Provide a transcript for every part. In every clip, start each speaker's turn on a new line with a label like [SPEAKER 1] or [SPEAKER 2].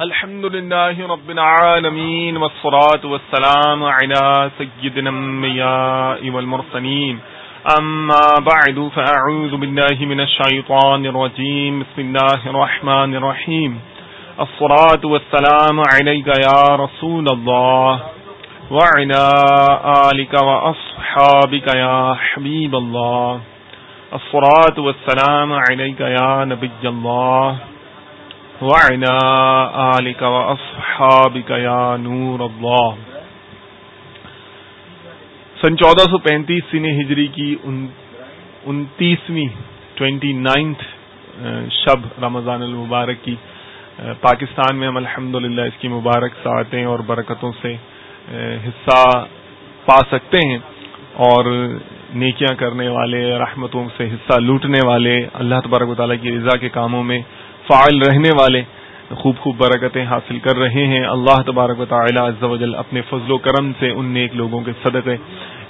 [SPEAKER 1] الحمد لله رب العالمين والصلاة والسلام على سيد الأنبياء والمرسلين أما بعد فأعوذ بالله من الشيطان الرجيم بسم الله الرحمن الرحيم الصلاة والسلام عليك يا رسول الله وعلى آلك وأصحابك يا حبيب الله الصلاة والسلام عليك يا نبي الله وعلى آلك وأصحابك يا نور الله۔ سن چودہ سو پینتیس سن ہجری کی انتیسویں ٹوینٹی نائنتھ شب رمضان المبارک کی پاکستان میں ہم الحمد اس کی مبارک ساعتیں اور برکتوں سے حصہ پا سکتے ہیں اور نیکیاں کرنے والے، رحمتوں سے حصہ لوٹنے والے، اللہ تبارک و تعالیٰ کی رضا کے کاموں میں فعال رہنے والے خوب خوب برکتیں حاصل کر رہے ہیں۔ اللہ تبارک و تعالیٰ عز و جل اپنے فضل و کرم سے ان نیک لوگوں کے صدقے،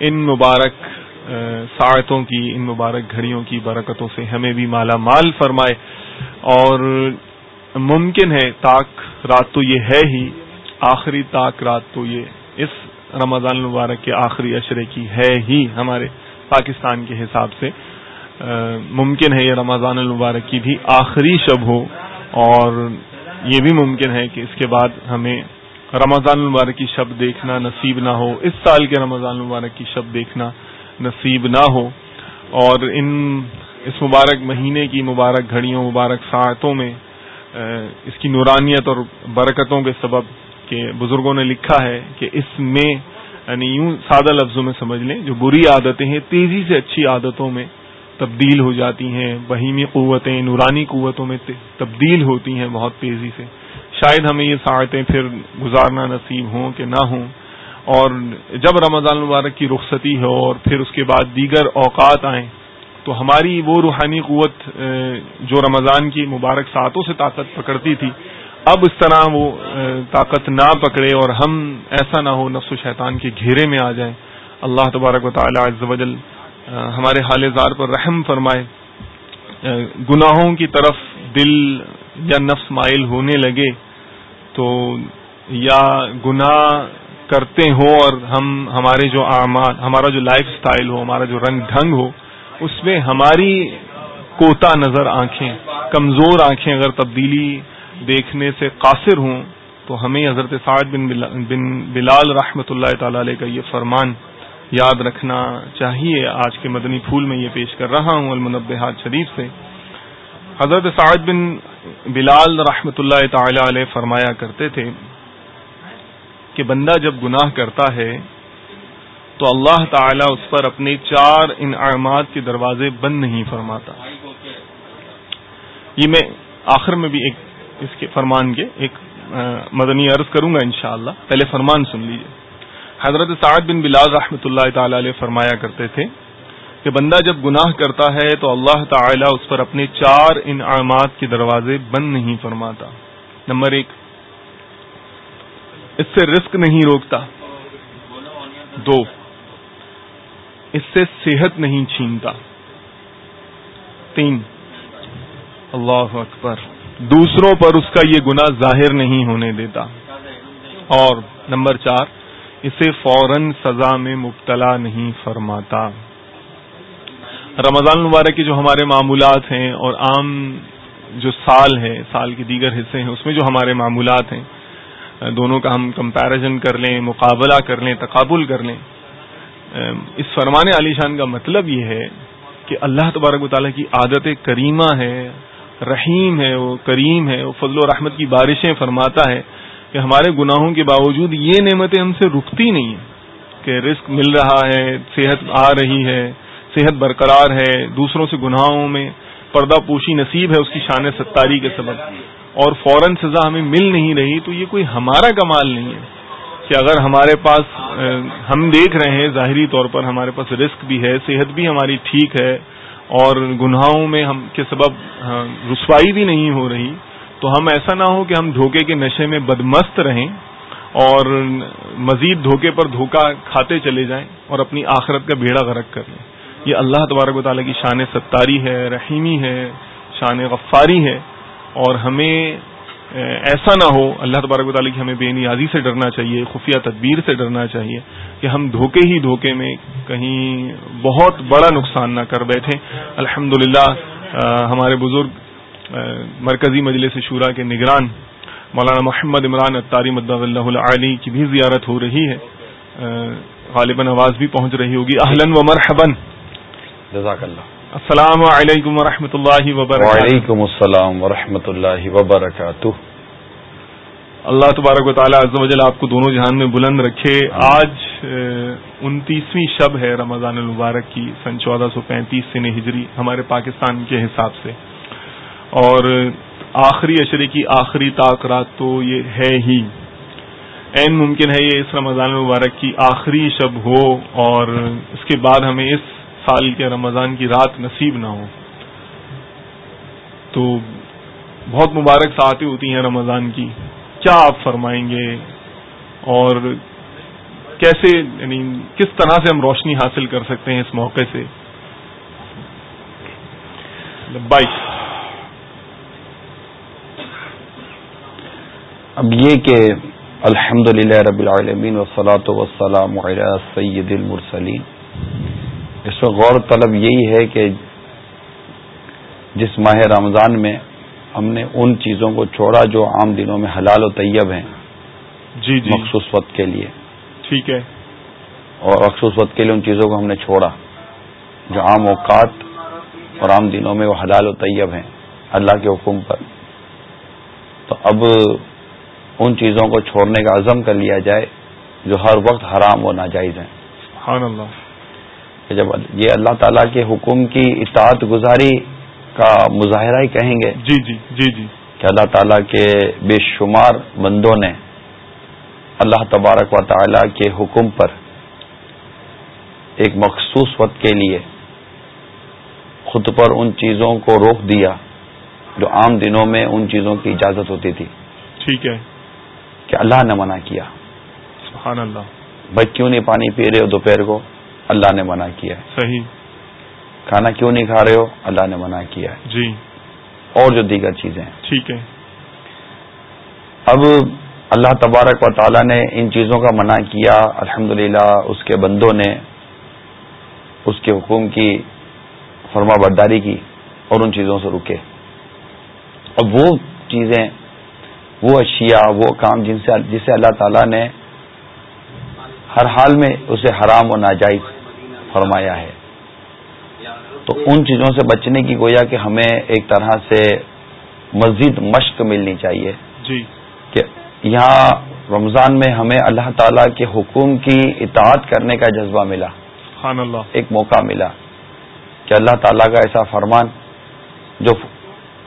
[SPEAKER 1] ان مبارک ساعتوں کی، ان مبارک گھڑیوں کی برکتوں سے ہمیں بھی مالا مال فرمائے۔ اور ممکن ہے تاک رات تو یہ ہے ہی، آخری تاک رات تو یہ اس رمضان المبارک کے آخری اشرے کی ہے ہی ہمارے پاکستان کے حساب سے۔ ممکن ہے یہ رمضان المبارک کی بھی آخری شب ہو اور یہ بھی ممکن ہے کہ اس کے بعد ہمیں رمضان المبارک کی شب دیکھنا نصیب نہ ہو، اس سال کے رمضان المبارک کی شب دیکھنا نصیب نہ ہو اور ان اس مبارک مہینے کی مبارک گھڑیوں، مبارک ساعتوں میں اس کی نورانیت اور برکتوں کے سبب کہ بزرگوں نے لکھا ہے کہ اس میں یعنی یوں سادہ لفظوں میں سمجھ لیں، جو بری عادتیں ہیں، تیزی سے اچھی عادتوں میں تبدیل ہو جاتی ہیں، بہیمی قوتیں، نورانی قوتوں میں تبدیل ہوتی ہیں بہت تیزی سے۔ شاید ہمیں یہ ساعتیں پھر گزارنا نصیب ہوں کہ نہ ہوں۔ اور جب رمضان المبارک کی رخصتی ہو اور پھر اس کے بعد دیگر اوقات آئیں، تو ہماری وہ روحانی قوت جو رمضان کی مبارک ساتوں سے طاقت پکڑتی تھی، اب اس طرح وہ طاقت نہ پکڑے اور ہم ایسا نہ ہو نفس و شیطان کے گھیرے میں آ جائیں۔ اللہ تبارک و تعالی عز و جل ہمارے حال زار پر رحم فرمائے۔ گناہوں کی طرف دل یا نفس مائل ہونے لگے تو یا گناہ کرتے ہوں اور ہم، ہمارے جو اعمال، ہمارا جو لائف سٹائل ہو، ہمارا جو رنگ ڈھنگ ہو، اس میں ہماری کوتا نظر آنکھیں، کمزور آنکھیں اگر تبدیلی دیکھنے سے قاصر ہوں تو ہمیں حضرت سعد بن بن بلال رحمۃ اللہ تعالی علیہ کا یہ فرمان یاد رکھنا چاہیے آج کے مدنی پھول میں یہ پیش کر رہا ہوں المنبحات شریف سے۔ حضرت سعد بن بلال رحمۃ اللہ تعالی علیہ فرمایا کرتے تھے کہ بندہ جب گناہ کرتا ہے تو اللہ تعالی اس پر اپنے چار انعامات کے دروازے بند نہیں فرماتا۔ یہ میں آخر میں بھی ایک اس کے فرمان کے ایک مدنی عرض کروں گا انشاءاللہ۔ پہلے فرمان سن لیجیے حضرت سعد بن بلاز رحمۃ اللہ تعالی علیہ فرمایا کرتے تھے کہ بندہ جب گناہ کرتا ہے تو اللہ تعالی اس پر اپنے چار انعامات کے دروازے بند نہیں فرماتا۔ نمبر ایک، اس سے رزق نہیں روکتا۔ دو، اس سے صحت نہیں چھینتا۔ تین، اللہ اکبر، دوسروں پر اس کا یہ گناہ ظاہر نہیں ہونے دیتا۔ اور نمبر چار اسے فوراً سزا میں مبتلا نہیں فرماتا۔ رمضان المبارک کے جو ہمارے معمولات ہیں اور عام جو سال ہے، سال کے دیگر حصے ہیں، اس میں جو ہمارے معمولات ہیں، دونوں کا ہم کمپیرزن کر لیں، مقابلہ کر لیں، تقابل کر لیں۔ اس فرمان علی شان کا مطلب یہ ہے کہ اللہ تبارک و تعالیٰ کی عادت کریمہ ہے، رحیم ہے، وہ کریم ہے، وہ فضل و رحمت کی بارشیں فرماتا ہے۔ کہ ہمارے گناہوں کے باوجود یہ نعمتیں ہم سے رکتی نہیں ہیں کہ رزق مل رہا ہے، صحت آ رہی ہے، صحت برقرار ہے، دوسروں سے گناہوں میں پردہ پوشی نصیب ہے، اس کی شان ستاری کے سبب۔ اور فوراً سزا ہمیں مل نہیں رہی تو یہ کوئی ہمارا کمال نہیں ہے کہ اگر ہمارے پاس ہم دیکھ رہے ہیں، ظاہری طور پر ہمارے پاس رسک بھی ہے، صحت بھی ہماری ٹھیک ہے، اور گناہوں میں ہم کے سبب رسوائی بھی نہیں ہو رہی تو ہم ایسا نہ ہو کہ ہم دھوکے کے نشے میں بدمست رہیں اور مزید دھوکے پر دھوکا کھاتے چلے جائیں اور اپنی آخرت کا بیڑا غرق کر لیں۔ یہ اللہ تبارک و تعالیٰ کی شان ستاری ہے، رحیمی ہے، شان غفاری ہے۔ اور ہمیں ایسا نہ ہو، اللہ تبارک و تعالیٰ کی ہمیں بے نیازی سے ڈرنا چاہیے، خفیہ تدبیر سے ڈرنا چاہیے کہ ہم دھوکے ہی دھوکے میں کہیں بہت بڑا نقصان نہ کر بیٹھے الحمد ہمارے بزرگ مرکزی مجلس شورا کے نگران مولانا محمد عمران اطاری مد اللہ علی کی بھی زیارت ہو رہی ہے۔ غالباً آواز بھی پہنچ رہی ہوگی۔ اہلن و مرحبن
[SPEAKER 2] جزاک اللہ۔
[SPEAKER 1] السلام علیکم ورحمۃ اللہ وبرکاتہ۔
[SPEAKER 2] وعلیکم السلام ورحمۃ اللہ وبرکاتہ۔
[SPEAKER 1] اللہ تبارک و تعالیٰ عز و جل آپ کو دونوں جہان میں بلند رکھے۔ آج انتیسویں شب ہے رمضان المبارک کی سن چودہ سو پینتیس سن ہجری ہمارے پاکستان کے حساب سے۔ اور آخری اشرے کی آخری تاکرات تو یہ ہے ہی۔ این ممکن ہے یہ اس رمضان المبارک کی آخری شب ہو اور اس کے بعد ہمیں اس سال کے رمضان کی رات نصیب نہ ہو۔ تو بہت مبارک ساتیں ہوتی ہیں رمضان کی۔ کیا آپ فرمائیں گے؟ اور کیسے یعنی کس طرح سے ہم روشنی حاصل کر سکتے ہیں اس موقع سے؟ بائک
[SPEAKER 2] اب یہ کہ الحمد للہ رب العالمین وسلاۃ وسلام سید المرسلین۔ اس میں غور طلب یہی ہے کہ جس ماہ رمضان میں ہم نے ان چیزوں کو چھوڑا جو عام دنوں میں حلال و طیب ہیں۔
[SPEAKER 1] جی جی۔
[SPEAKER 2] مخصوص وقت کے لیے۔
[SPEAKER 1] ٹھیک ہے۔
[SPEAKER 2] اور مخصوص وقت کے لیے ان چیزوں کو ہم نے چھوڑا جو عام اوقات اور عام دنوں میں وہ حلال و طیب ہیں۔ اللہ کے حکم پر۔ تو اب ان چیزوں کو چھوڑنے کا عزم کر لیا جائے جو ہر وقت حرام و ناجائز ہیں۔
[SPEAKER 1] سبحان اللہ۔
[SPEAKER 2] کہ جب یہ اللہ تعالیٰ کے حکم کی اطاعت گزاری کا مظاہرہ ہی کہیں گے
[SPEAKER 1] جی جی جی جی۔
[SPEAKER 2] کہ اللہ تعالیٰ کے بے شمار بندوں نے اللہ تبارک و تعالیٰ کے حکم پر ایک مخصوص وقت کے لیے خود پر ان چیزوں کو روک دیا جو عام دنوں میں ان چیزوں کی اجازت ہوتی تھی۔
[SPEAKER 1] ٹھیک ہے۔
[SPEAKER 2] کہ اللہ نے منع کیا۔
[SPEAKER 1] سبحان اللہ
[SPEAKER 2] بھائی کیوں نہیں پانی پی رہے ہو دوپہر کو اللہ نے منع کیا۔ ہے
[SPEAKER 1] صحیح۔
[SPEAKER 2] کھانا کیوں نہیں کھا رہے ہو؟ اللہ نے منع کیا۔ ہے
[SPEAKER 1] جی۔
[SPEAKER 2] اور جو دیگر چیزیں۔
[SPEAKER 1] ٹھیک ہے۔
[SPEAKER 2] اب اللہ تبارک و تعالی نے ان چیزوں کا منع کیا۔ الحمد اس کے بندوں نے اس کے حکم کی فرما برداری کی اور ان چیزوں سے رکے۔ اب وہ چیزیں وہ اشیاء وہ کام جن سے جسے اللہ تعالیٰ نے ہر حال میں اسے حرام و ناجائز فرمایا ہے۔ تو ان چیزوں سے بچنے کی گویا کہ ہمیں ایک طرح سے مزید مشق ملنی چاہیے۔
[SPEAKER 1] جی۔
[SPEAKER 2] کہ یہاں رمضان میں ہمیں اللہ تعالی کے حکم کی اطاعت کرنے کا جذبہ ملا۔
[SPEAKER 1] سبحان اللہ۔
[SPEAKER 2] ایک موقع ملا کہ اللہ تعالیٰ کا ایسا فرمان جو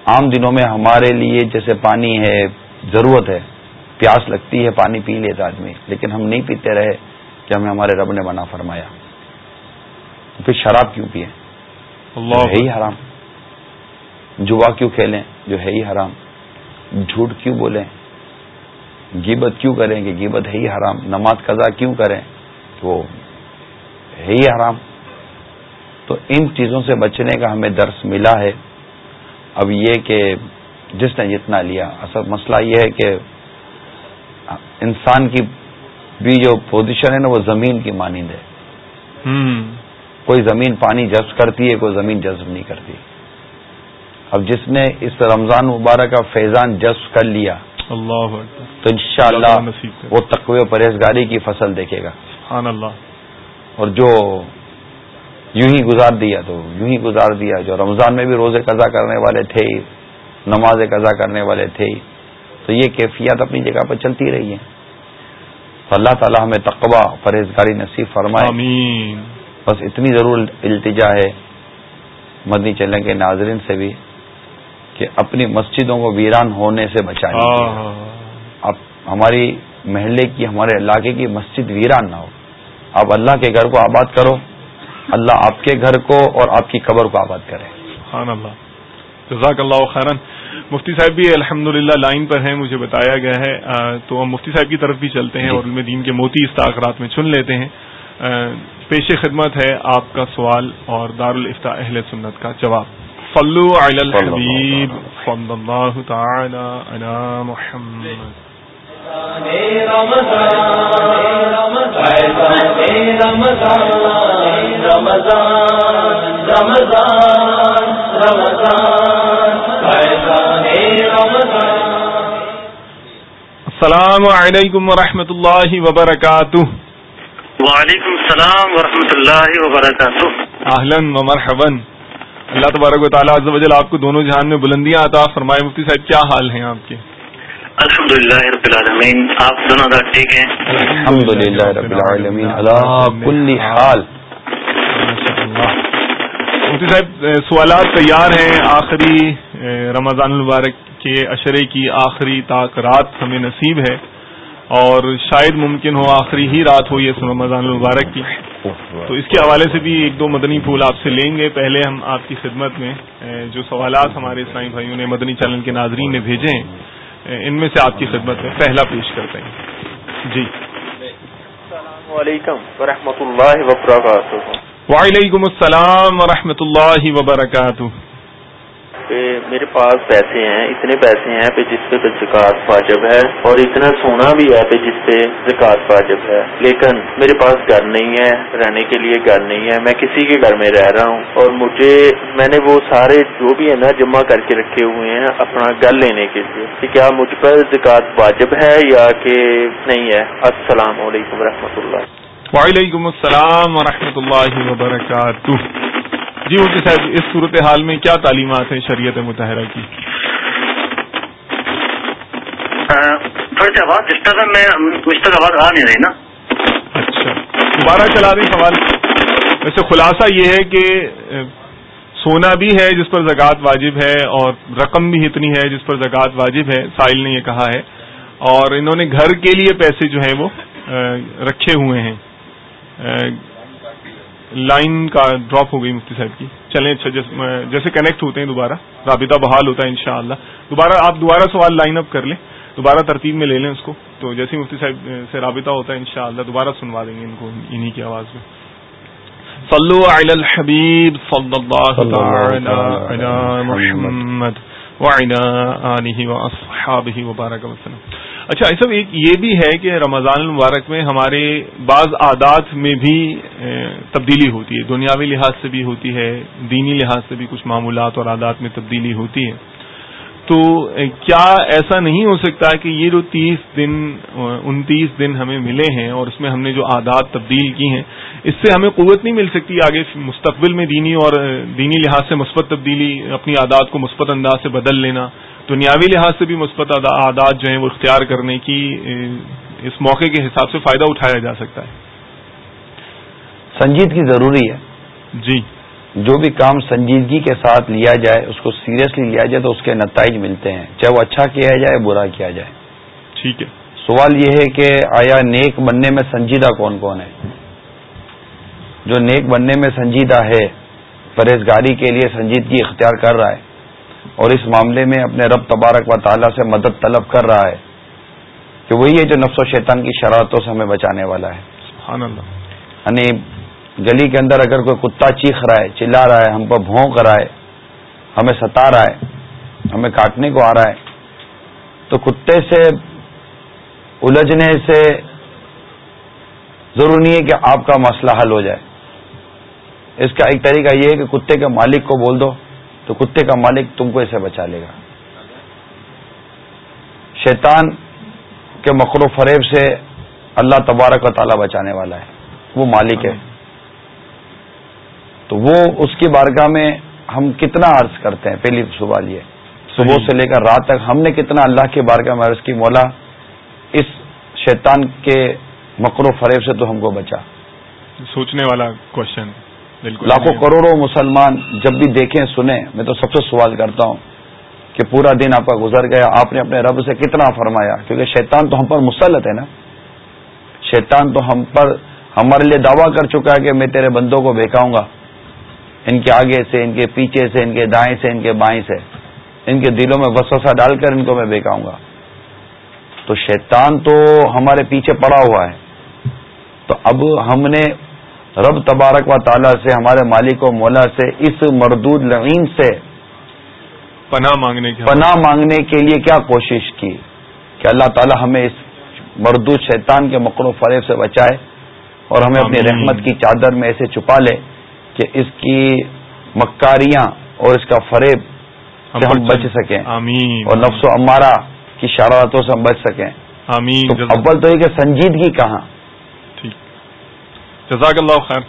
[SPEAKER 2] عام دنوں میں ہمارے لیے جیسے پانی ہے ضرورت ہے۔ پیاس لگتی ہے، پانی پی لیتا آدمی، لیکن ہم نہیں پیتے رہے کہ ہمیں ہمارے رب نے منع فرمایا۔ پھر شراب کیوں پیے ہے ہی حرام۔ جوا کیوں کھیلیں؟ جو ہے ہی حرام۔ جھوٹ کیوں بولیں؟ گیبت کیوں کریں کہ گیبت ہے ہی حرام؟ نماز قضا کیوں کریں؟ وہ ہے ہی حرام۔ تو ان چیزوں سے بچنے کا ہمیں درس ملا ہے۔ اب یہ کہ جس نے جتنا لیا۔ اصل مسئلہ یہ ہے کہ انسان کی بھی جو پوزیشن ہے نا وہ زمین کی مانند ہے۔ کوئی زمین پانی جذب کرتی ہے کوئی زمین جذب نہیں کرتی۔ اب جس نے اس رمضان مبارک کا فیضان جذب کر لیا
[SPEAKER 1] اللہ
[SPEAKER 2] تو انشاءاللہ اللہ وہ تقوی پرہیزگاری کی فصل دیکھے گا۔
[SPEAKER 1] سبحان اللہ۔
[SPEAKER 2] اور جو یوں ہی گزار دیا تو یوں ہی گزار دیا جو رمضان میں بھی روزے قضا کرنے والے تھے نماز قضا کرنے والے تھے۔ تو یہ کیفیات اپنی جگہ پر چلتی رہی تو اللہ تعالیٰ ہمیں تقوا پرہیزگاری نصیب فرمائے۔
[SPEAKER 1] آمین۔
[SPEAKER 2] بس اتنی ضرور التجا ہے مدنی چلنے کے ناظرین سے بھی کہ اپنی مسجدوں کو ویران ہونے سے بچائیں۔ اب ہماری محلے کی ہمارے علاقے کی مسجد ویران نہ ہو۔ آپ اللہ کے گھر کو آباد کرو۔ اللہ آپ کے گھر کو اور آپ کی قبر کو آباد کرے۔
[SPEAKER 1] اللہ۔ جزاک اللہ خیرن۔ مفتی صاحب بھی الحمد لائن پر ہیں مجھے بتایا گیا ہے تو ہم مفتی صاحب کی طرف بھی چلتے ہیں جی۔ اور علم دین کے موتی اس تاخرات میں چن لیتے ہیں۔ پیش خدمت ہے آپ کا سوال اور دار اہل سنت کا جواب۔ فلو الحبیب صلی اللہ تعالی علی محمد۔ السلام علیکم ورحمۃ اللہ وبرکاتہ.
[SPEAKER 3] وعلیکم السلام ورحمۃ اللہ وبرکاتہ.
[SPEAKER 1] اہلن و مرحبا. اللہ تبارک و تعالیٰ عز و جل آپ کو دونوں جہان میں بلندیاں عطا فرمائے. مفتی صاحب کیا حال ہیں آپ کے؟
[SPEAKER 3] الحمد للہ رب العالمین آپ دونوں ذرا ٹھیک ہیں؟
[SPEAKER 2] الحمد للہ رب العالمین اللہ کل حال.
[SPEAKER 1] مفتی صاحب سوالات تیار ہیں. آخری رمضان المبارک کے اشرے کی آخری تاک رات ہمیں نصیب ہے اور شاید ممکن ہو آخری ہی رات ہو یہ رمضان المبارک کی۔ تو اس کے حوالے سے بھی ایک دو مدنی پھول آپ سے لیں گے۔ پہلے ہم آپ کی خدمت میں جو سوالات ہمارے اسلامی بھائیوں نے مدنی چینل کے ناظرین نے بھیجے ہیں ان میں سے آپ کی خدمت میں پہلا پیش کرتے ہیں۔ جی۔
[SPEAKER 3] السلام علیکم ورحمۃ اللہ وبرکاتہ۔
[SPEAKER 1] وعلیکم السلام ورحمۃ اللہ وبرکاتہ۔
[SPEAKER 3] پہ میرے پاس پیسے ہیں، اتنے پیسے ہیں پہ جس پہ زکات واجب ہے اور اتنا سونا بھی ہے پہ جس پہ زکات واجب ہے۔ لیکن میرے پاس گھر نہیں ہے، رہنے کے لیے گھر نہیں ہے، میں کسی کے گھر میں رہ رہا ہوں اور مجھے، میں نے وہ سارے جو بھی ہے نا جمع کر کے رکھے ہوئے ہیں اپنا گھر لینے کے لیے کہ کیا مجھ پر زکات واجب ہے یا کہ نہیں ہے۔ السلام علیکم و اللہ۔
[SPEAKER 1] وعلیکم السلام و اللہ وبرکاتہ۔ جی مفتی صاحب اس صورت حال میں کیا تعلیمات ہیں شریعت متحرہ کی؟
[SPEAKER 3] تھوڑی سی آواز جس طرح میں اس تک آواز آ نہیں رہی نا۔
[SPEAKER 1] اچھا۔ دوبارہ چلا دیں سوال۔ ویسے خلاصہ یہ ہے کہ سونا بھی ہے جس پر زکوٰۃ واجب ہے اور رقم بھی اتنی ہے جس پر زکوٰۃ واجب ہے سائل نے یہ کہا ہے۔ اور انہوں نے گھر کے لیے پیسے جو ہیں وہ رکھے ہوئے ہیں۔ لائن کا ڈراپ ہو گئی مفتی صاحب کی۔ چلیں اچھا جیسے کنیکٹ ہوتے ہیں دوبارہ۔ رابطہ بحال ہوتا ہے انشاءاللہ۔ دوبارہ آپ دوبارہ سوال لائن اپ کر لیں۔ دوبارہ ترتیب میں لے لیں اس کو۔ تو جیسے مفتی صاحب سے رابطہ ہوتا ہے انشاءاللہ دوبارہ سنوا دیں گے ان کو، انہی کی آواز میں۔ صلو علی الحبیب، صلی اللہ محمد۔ وبارک وسلم۔ اچھا ایسا ایک یہ بھی ہے کہ رمضان المبارک میں ہمارے بعض عادات میں بھی تبدیلی ہوتی ہے۔ دنیاوی لحاظ سے بھی ہوتی ہے، دینی لحاظ سے بھی کچھ معمولات اور عادات میں تبدیلی ہوتی ہے۔ تو کیا ایسا نہیں ہو سکتا کہ یہ جو تیس دن انتیس دن ہمیں ملے ہیں اور اس میں ہم نے جو عادات تبدیل کی ہیں اس سے ہمیں قوت نہیں مل سکتی آگے مستقبل میں دینی اور دینی لحاظ سے مثبت تبدیلی اپنی عادات کو مثبت انداز سے بدل لینا دنیاوی لحاظ سے بھی مثبت عادات جو ہیں وہ اختیار کرنے کی اس موقع کے حساب سے فائدہ اٹھایا جا سکتا ہے۔
[SPEAKER 2] سنجیدگی ضروری ہے۔
[SPEAKER 1] جی۔
[SPEAKER 2] جو بھی کام سنجیدگی کے ساتھ لیا جائے اس کو سیریسلی لیا جائے تو اس کے نتائج ملتے ہیں۔ چاہے وہ اچھا کیا جائے برا کیا جائے۔
[SPEAKER 1] ٹھیک ہے۔
[SPEAKER 2] سوال یہ ہے کہ آیا نیک بننے میں سنجیدہ کون کون ہے؟ جو نیک بننے میں سنجیدہ ہے پرہیزگاری کے لیے سنجیدگی اختیار کر رہا ہے اور اس معاملے میں اپنے رب تبارک و تعالیٰ سے مدد طلب کر رہا ہے کہ وہی ہے جو نفس و شیطان کی شرارتوں سے ہمیں بچانے والا ہے۔ یعنی گلی کے اندر اگر کوئی کتا چیخ رہا ہے، چلا رہا ہے، ہم پر بھونک رہا ہے، ہمیں ستا رہا ہے، ہمیں کاٹنے کو آ رہا ہے، تو کتے سے الجھنے سے ضرور نہیں ہے کہ آپ کا مسئلہ حل ہو جائے۔ اس کا ایک طریقہ یہ ہے کہ کتے کے مالک کو بول دو، تو کتے کا مالک تم کو اسے بچا لے گا۔ شیطان کے مکر و فریب سے اللہ تبارک و تعالیٰ بچانے والا ہے، وہ مالک ہے۔ تو وہ اس کی بارگاہ میں ہم کتنا عرض کرتے ہیں؟ پہلی سوال یہ۔ صبح سے لے کر رات تک ہم نے کتنا اللہ کی بارگاہ میں عرض کی مولا اس شیطان کے مکر و فریب سے تو ہم کو بچا۔
[SPEAKER 1] سوچنے والا کوشچن
[SPEAKER 2] لاکھوں کروڑوں مسلمان جب بھی دیکھیں سنیں۔ میں تو سب سے سوال کرتا ہوں کہ پورا دن آپ کا گزر گیا آپ نے اپنے رب سے کتنا فرمایا؟ کیونکہ شیطان تو ہم پر مسلط ہے نا۔ شیطان تو ہم پر ہمارے لیے دعویٰ کر چکا ہے کہ میں تیرے بندوں کو بہکاؤں گا۔ ان کے آگے سے ان کے پیچھے سے ان کے دائیں سے ان کے بائیں سے۔ ان کے دلوں میں وسوسہ ڈال کر ان کو میں بہکاؤں گا۔ تو شیطان تو ہمارے پیچھے پڑا ہوا ہے۔ تو اب ہم نے رب تبارک و تعالیٰ سے ہمارے مالک و مولا سے اس مردود لعین سے
[SPEAKER 1] پناہ مانگنے
[SPEAKER 2] کے پناہ مانگنے کے لیے کیا کوشش کی؟ کہ اللہ تعالی ہمیں اس مردود شیطان کے مکر و فریب سے بچائے اور ہمیں اپنی رحمت کی چادر میں ایسے چھپا لے۔ کہ اس کی مکاریاں اور اس کا فریب سے ہم بچ سکیں۔
[SPEAKER 1] آمین۔
[SPEAKER 2] اور نفس و امارہ کی شرارتوں سے ہم بچ سکیں۔
[SPEAKER 1] آمین۔
[SPEAKER 2] تو اول تو یہ کہ سنجیدگی کہاں؟
[SPEAKER 1] ٹھیک۔ جزاک اللہ خیر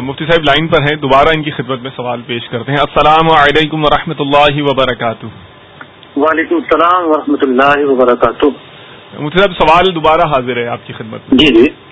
[SPEAKER 1] مفتی صاحب لائن پر ہیں۔ دوبارہ ان کی خدمت میں سوال پیش کرتے ہیں۔ السلام علیکم و اللہ وبرکاتہ۔
[SPEAKER 4] وعلیکم السلام و اللہ وبرکاتہ۔
[SPEAKER 1] مفتی صاحب سوال دوبارہ حاضر ہے آپ کی خدمت میں۔
[SPEAKER 4] جی جی۔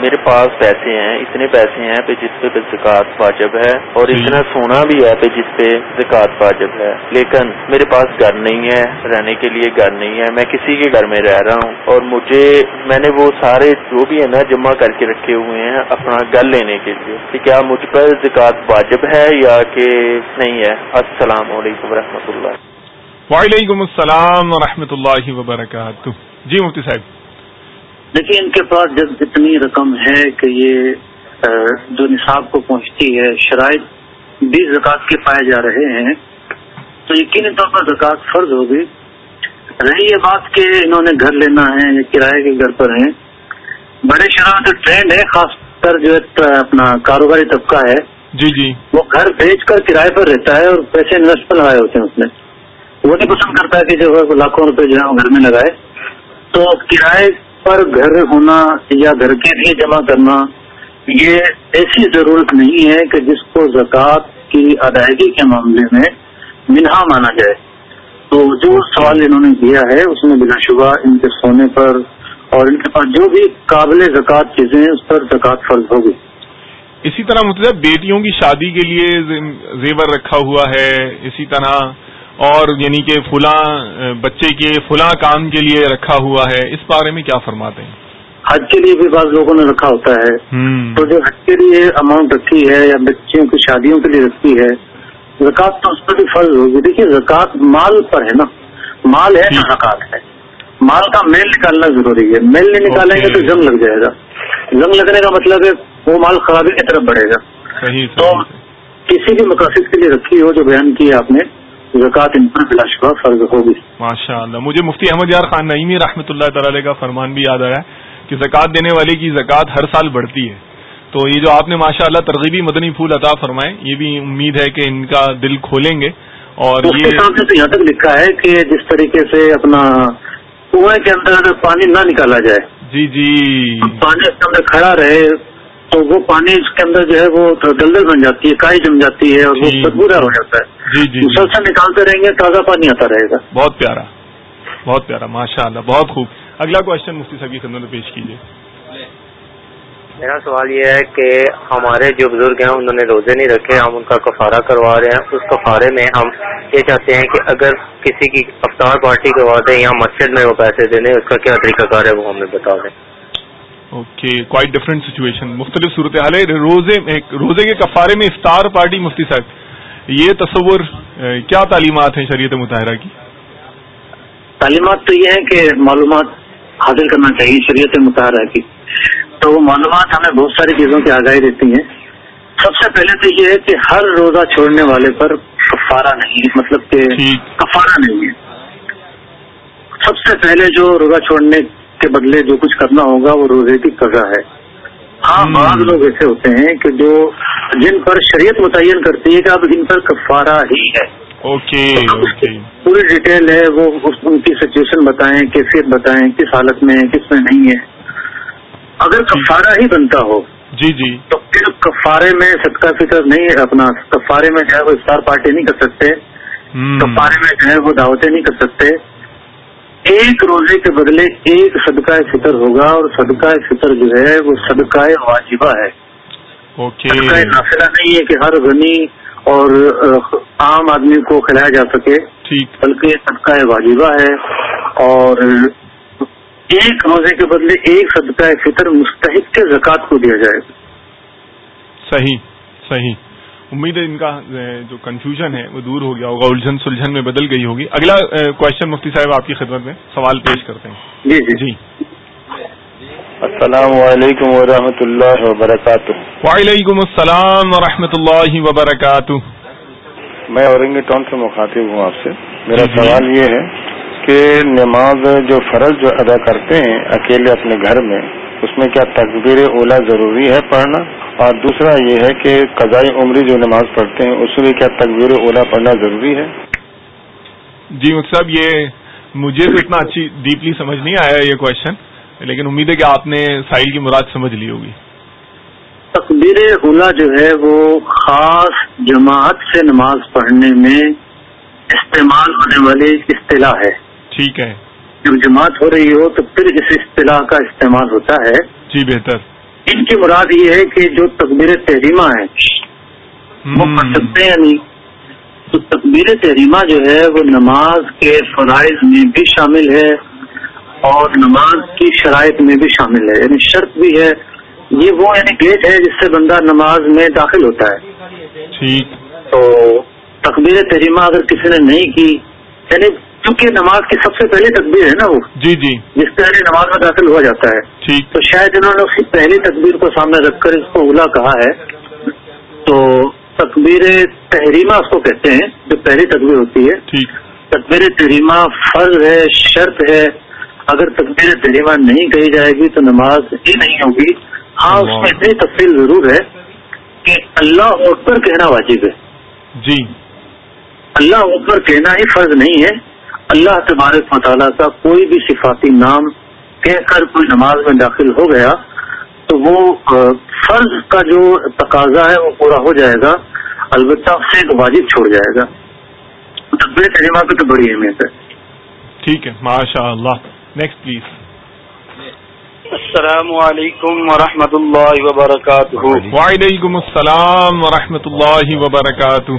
[SPEAKER 3] میرے پاس پیسے ہیں اتنے پیسے ہیں پہ جس پہ زکوٰۃ واجب ہے اور جی۔ اتنا سونا بھی ہے پہ جس پہ زکوٰۃ واجب ہے۔ لیکن میرے پاس گھر نہیں ہے رہنے کے لیے گھر نہیں ہے۔ میں کسی کے گھر میں رہ رہا ہوں اور مجھے میں نے وہ سارے جو بھی ہے نا جمع کر کے رکھے ہوئے ہیں اپنا گھر لینے کے لیے۔ کہ کیا مجھ پر زکوٰۃ واجب ہے یا کہ نہیں ہے؟ السلام علیکم و رحمۃ اللہ۔
[SPEAKER 1] وعلیکم السلام و اللہ وبرکاتہ۔ جی مفتی صاحب
[SPEAKER 4] دیکھیے ان کے پاس جب اتنی رقم ہے کہ یہ جو نصاب کو پہنچتی ہے شرائط بھی زکوٰۃ کے پائے جا رہے ہیں تو یقینی طور پر زکوٰۃ فرض ہوگی۔ رہی یہ بات کہ انہوں نے گھر لینا ہے یا کرائے کے گھر پر ہیں۔ بڑے شہروں کا ٹرینڈ ہے خاص کر جو اپنا کاروباری طبقہ ہے۔
[SPEAKER 1] جی جی۔
[SPEAKER 4] وہ گھر بیچ کر کرائے پر رہتا ہے اور پیسے انویسٹ پر لگائے ہوتے ہیں اس میں۔ وہ نہیں پسند کرتا ہے کہ جو ہے لاکھوں روپے جو ہے گھر میں لگائے۔ تو کرائے پر گھر ہونا، یا گھر کے لیے جمع کرنا، یہ ایسی ضرورت نہیں ہے کہ جس کو زکوٰۃ کی ادائیگی کے معاملے میں منہا مانا جائے۔ تو جو سوال انہوں نے کیا ہے، اس میں بلا شبہ ان کے سونے پر اور ان کے پاس جو بھی قابل زکوٰۃ چیزیں ہیں، اس پر زکوٰۃ فرض ہوگی۔
[SPEAKER 1] اسی طرح مطلب بیٹیوں کی شادی کے لیے زیور رکھا ہوا ہے، اسی طرح اور یعنی کہ فلاں بچے کے فلاں کام کے لیے رکھا ہوا ہے اس بارے میں کیا فرماتے ہیں؟
[SPEAKER 4] حج کے لیے بھی بعض لوگوں نے رکھا ہوتا ہے۔ تو جو حج کے لیے اماؤنٹ رکھی ہے یا بچیوں کی شادیوں کے لیے رکھی ہے زکوٰۃ تو اس پر بھی فرض ہوگی۔ دیکھیے زکوٰۃ مال پر ہے نا۔ مال ہے نا زکوٰۃ ہے۔ مال کا میل نکالنا ضروری ہے۔ میل نہیں نکالیں گے تو جنگ لگ جائے گا۔ جنگ لگنے کا مطلب ہے وہ مال خرابی کی طرف بڑھے گا۔ تو کسی بھی مقاصد کے لیے رکھی ہو جو بیان کی آپ نے زکوٰۃ ان پر بلا شبہ فرض ہوگی۔
[SPEAKER 1] ماشاء اللہ مجھے مفتی احمد یار خان نعیمی رحمۃ اللہ تعالی کا فرمان بھی یاد آیا کہ زکوٰۃ دینے والے کی زکوٰۃ ہر سال بڑھتی ہے۔ تو یہ جو آپ نے ماشاء اللہ ترغیبی مدنی پھول عطا فرمائے یہ بھی امید ہے کہ ان کا دل کھولیں گے۔ اور
[SPEAKER 4] یہ سے تو یہاں تک لکھا ہے کہ جس طریقے سے اپنا کنویں کے اندر اگر پانی نہ نکالا جائے
[SPEAKER 1] جی جی۔
[SPEAKER 4] پانی اس کے اندر کھڑا رہے تو وہ پانی اس کے اندر جو ہے وہ دلدل بن جاتی ہے کائی جم جاتی ہے اور وہ جی۔ بدبورا ہو جاتا ہے۔
[SPEAKER 1] جی جی
[SPEAKER 4] مسلسل جی۔ نکالتے رہیں گے تازہ پانی آتا رہے گا۔
[SPEAKER 1] بہت پیارا بہت پیارا ماشاء اللہ بہت خوب۔ اگلا کوشچن مفتی صاحب کی خدمت پیش کیجیے۔
[SPEAKER 5] میرا سوال یہ ہے کہ ہمارے جو بزرگ ہیں انہوں نے روزے نہیں رکھے ہم ان کا کفارہ کروا رہے ہیں۔ اس کفارے میں ہم یہ چاہتے ہیں کہ اگر کسی کی افطار پارٹی کروا دیں یا مسجد میں وہ پیسے دینے اس کا کیا طریقہ کار ہے وہ ہمیں بتا دیں۔
[SPEAKER 1] اوکے کوائٹ ڈفرینٹ سچویشن مختلف صورت حال ہے۔ روزے روزے کے کفارے میں افطار پارٹی مفتی صاحب۔ یہ تصور کیا تعلیمات ہیں شریعت مطالعہ کی؟
[SPEAKER 4] تعلیمات تو یہ ہے کہ معلومات حاصل کرنا چاہیے شریعت مطالعہ کی۔ تو وہ معلومات ہمیں بہت ساری چیزوں کی آگاہی دیتی ہیں۔ سب سے پہلے تو یہ ہے کہ ہر روزہ چھوڑنے والے پر کفارہ نہیں ہے۔ مطلب کہ کفارہ نہیں ہے۔ سب سے پہلے جو روزہ چھوڑنے کے بدلے جو کچھ کرنا ہوگا وہ روزے کی قضا ہے۔ ہاں بعض لوگ ایسے ہوتے ہیں کہ جو جن پر شریعت متعین کرتی ہے کہ اب ان پر کفارہ ہی ہے۔ پوری ڈیٹیل ہے وہ ان کی سچویشن بتائیں کیفیت بتائیں کس حالت میں کس میں نہیں ہے۔ اگر کفارہ ہی بنتا ہو
[SPEAKER 1] جی جی۔
[SPEAKER 4] تو پھر کفارے میں صدقہ فکر نہیں ہے اپنا۔ کفارے میں جو ہے وہ افطار پارٹی نہیں کر سکتے۔ کفارے میں جو ہے وہ دعوتیں نہیں کر سکتے۔ ایک روزے کے بدلے ایک صدقہ فطر ہوگا اور صدقہ فطر جو ہے وہ صدقہ واجبہ ہے۔ صدقہ نافلہ نہیں ہے کہ ہر غنی اور عام آدمی کو کھلایا جا سکے بلکہ صدقہ واجبہ ہے۔ اور ایک روزے کے بدلے ایک صدقہ فطر مستحق کے زکوٰۃ کو دیا جائے۔ گا
[SPEAKER 1] صحیح صحیح۔ امید ہے ان کا جو کنفیوژن ہے وہ دور ہو گیا ہوگا الجھن سلجھن میں بدل گئی ہوگی۔ اگلا کوشچن مفتی صاحب آپ کی خدمت میں سوال پیش کرتے ہیں۔
[SPEAKER 4] جی جی۔
[SPEAKER 1] جی۔
[SPEAKER 6] السلام علیکم ورحمۃ اللہ وبرکاتہ۔
[SPEAKER 1] وعلیکم السلام ورحمۃ اللہ وبرکاتہ۔
[SPEAKER 6] میں اورنگ ٹاؤن سے مخاطب ہوں آپ سے۔ میرا
[SPEAKER 1] جی۔
[SPEAKER 6] سوال یہ ہے کہ نماز جو فرض جو ادا کرتے ہیں اکیلے اپنے گھر میں اس میں کیا تکبیر اولا ضروری ہے پڑھنا؟ اور دوسرا یہ ہے کہ قضائی عمری جو نماز پڑھتے ہیں اس میں کیا تکبیر اولا پڑھنا ضروری ہے؟
[SPEAKER 1] جی صاحب یہ مجھے تو اتنا اچھی ڈیپلی سمجھ نہیں آیا یہ کوشچن لیکن امید ہے کہ آپ نے ساحل کی مراد سمجھ لی ہوگی۔
[SPEAKER 4] تقبیر اولا جو ہے وہ خاص جماعت سے نماز پڑھنے میں استعمال ہونے والی اصطلاح ہے۔
[SPEAKER 1] ٹھیک ہے۔
[SPEAKER 4] جب جماعت ہو رہی ہو تو پھر اس اصطلاح کا استعمال ہوتا ہے۔
[SPEAKER 1] جی بہتر۔
[SPEAKER 4] ان کی مراد یہ ہے کہ جو تقبیر تحریمہ ہے وہ پڑھ سکتے ہیں نہیں؟ تو تقبیر تحریمہ جو ہے وہ نماز کے فرائض میں بھی شامل ہے اور نماز کی شرائط میں بھی شامل ہے۔ یعنی شرط بھی ہے یہ وہ یعنی گیٹ ہے جس سے بندہ نماز میں داخل ہوتا ہے۔
[SPEAKER 1] ٹھیک۔
[SPEAKER 4] تو تقبیر تحریمہ اگر کسی نے نہیں کی یعنی چونکہ نماز کی سب سے پہلی تقبیر ہے نا وہ؟
[SPEAKER 1] جی جی۔
[SPEAKER 4] جس پہ نماز میں داخل ہوا جاتا ہے۔
[SPEAKER 1] ٹھیک
[SPEAKER 4] تو شاید انہوں نے اس کی پہلی تقبیر کو سامنے رکھ کر اس کو اولا کہا ہے۔ تو تقبیر تحریمہ اس کو کہتے ہیں جو پہلی تقبیر ہوتی ہے۔ تقبیر تحریمہ فرض ہے شرط ہے۔ اگر تقبیر تحریمہ نہیں کہی جائے گی تو نماز ہی نہیں ہوگی۔ ہاں اس میں اتنی تفصیل ضرور ہے کہ اللہ اکبر کہنا واجب ہے۔
[SPEAKER 1] جی۔
[SPEAKER 4] اللہ اکبر کہنا ہی فرض نہیں ہے۔ اللہ تبارک مطالعہ کا کوئی بھی صفاتی نام کہہ کر کوئی نماز میں داخل ہو گیا تو وہ فرض کا جو تقاضا ہے وہ پورا ہو جائے گا البتہ اس سے ایک واجب چھوڑ جائے گا۔ تقبیر تجربہ کی تو بڑی اہمیت ہے۔
[SPEAKER 1] ٹھیک ہے ماشاء اللہ نیکسٹ پلیز
[SPEAKER 7] السلام علیکم ورحمۃ اللہ وبرکاتہ۔
[SPEAKER 1] وعلیکم السلام ورحمۃ اللہ وبرکاتہ۔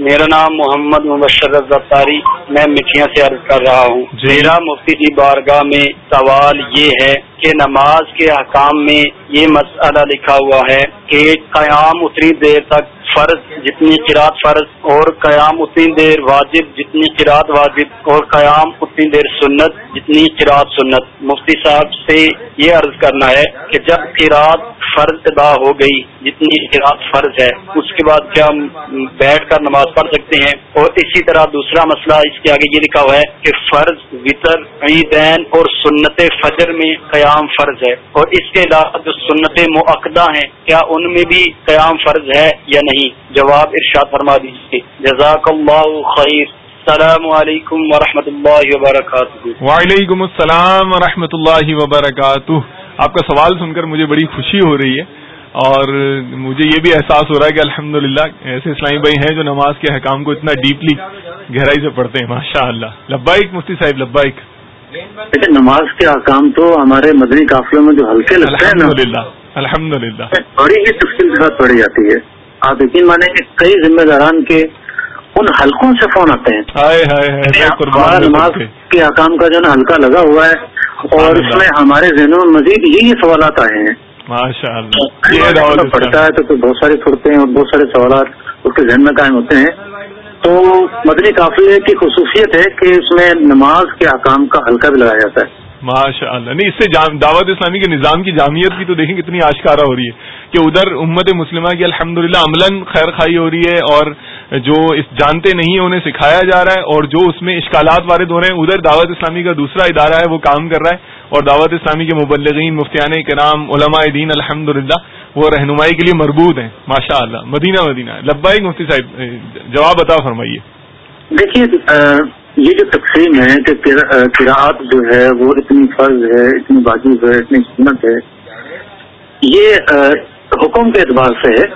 [SPEAKER 7] میرا نام محمد مبشر رضاری میں مٹھیاں سے عرض کر رہا ہوں۔
[SPEAKER 1] جی۔
[SPEAKER 7] میرا مفتی جی بارگاہ میں سوال یہ ہے کہ نماز کے حکام میں یہ مسئلہ لکھا ہوا ہے کہ قیام اتنی دیر تک فرض جتنی قرات فرض اور قیام اتنی دیر واجب، جتنی قرات واجب اور قیام اتنی دیر سنت، جتنی قرات سنت۔ مفتی صاحب سے یہ عرض کرنا ہے کہ جب قرات فرض ادا ہو گئی، جتنی قرات فرض ہے، اس کے بعد کیا ہم بیٹھ کر نماز پڑھ سکتے ہیں؟ اور اسی طرح دوسرا مسئلہ اس کے آگے یہ لکھا ہوا ہے کہ فرض وطر، عیدین اور سنت فجر میں قیام فرض ہے۔ اور اس کے علاوہ جو سنت معقدہ ہیں، کیا ان میں بھی قیام فرض ہے یا نہیں جواب ارشاد فرما دیجیے جزاک اللہ خیر۔ السلام علیکم ورحمۃ اللہ وبرکاتہ۔
[SPEAKER 1] وعلیکم السلام ورحمۃ اللہ وبرکاتہ۔ آپ کا سوال سن کر مجھے بڑی خوشی ہو رہی ہے اور مجھے یہ بھی احساس ہو رہا ہے کہ الحمد ایسے اسلامی بھائی ہیں جو نماز کے حکام کو اتنا ڈیپلی گہرائی سے پڑھتے ہیں ماشاء اللہ لبائک مفتی صاحب لبائک
[SPEAKER 4] لیکن نماز کے حکام تو ہمارے مدنی قافلوں میں جو ہلکے لگتے ہیں
[SPEAKER 1] الحمد للہ الحمد للہ
[SPEAKER 4] بڑی ہی تفصیل کے ساتھ پڑھی جاتی ہے۔ آپ یقین مانیں کہ کئی ذمہ داران کے ان حلقوں سے فون آتے ہیں۔ نماز کے۔ حکام کا جو نا ہلکا لگا ہوا ہے اور اس میں ہمارے ذہنوں میں مزید یہی سوالات آئے ہیں۔ پڑھتا ہے تو بہت سارے ہیں اور بہت سارے سوالات اس کے ذہن میں قائم ہوتے ہیں۔ تو مدنی قافلے کی خصوصیت ہے کہ اس میں نماز کے حکام کا ہلکا بھی لگایا جاتا ہے۔
[SPEAKER 1] ماشاء اللہ نہیں، اس سے دعوت اسلامی کے نظام کی جامعت بھی تو دیکھیں کتنی آشکارا ہو رہی ہے کہ ادھر امت مسلمہ کی الحمد للہ عملاً خیر خائی ہو رہی ہے اور جو اس جانتے نہیں انہیں سکھایا جا رہا ہے اور جو اس میں اشکالات وارد ہو رہے ہیں، ادھر دعوت اسلامی کا دوسرا ادارہ ہے، وہ کام کر رہا ہے اور دعوت اسلامی کے مبلغین، مفتیان کرام، علماء دین الحمد للہ وہ رہنمائی کے لیے مربوط ہیں۔ ماشاء اللہ مدینہ مدینہ۔ لبائی مفتی صاحب، جواب بتا فرمائیے۔
[SPEAKER 4] دیکھیے یہ جو تقسیم ہے کہ قراعت جو ہے وہ اتنی فرض ہے اتنی واجب ہے اتنی سنت ہے یہ حکم کے اعتبار سے ہے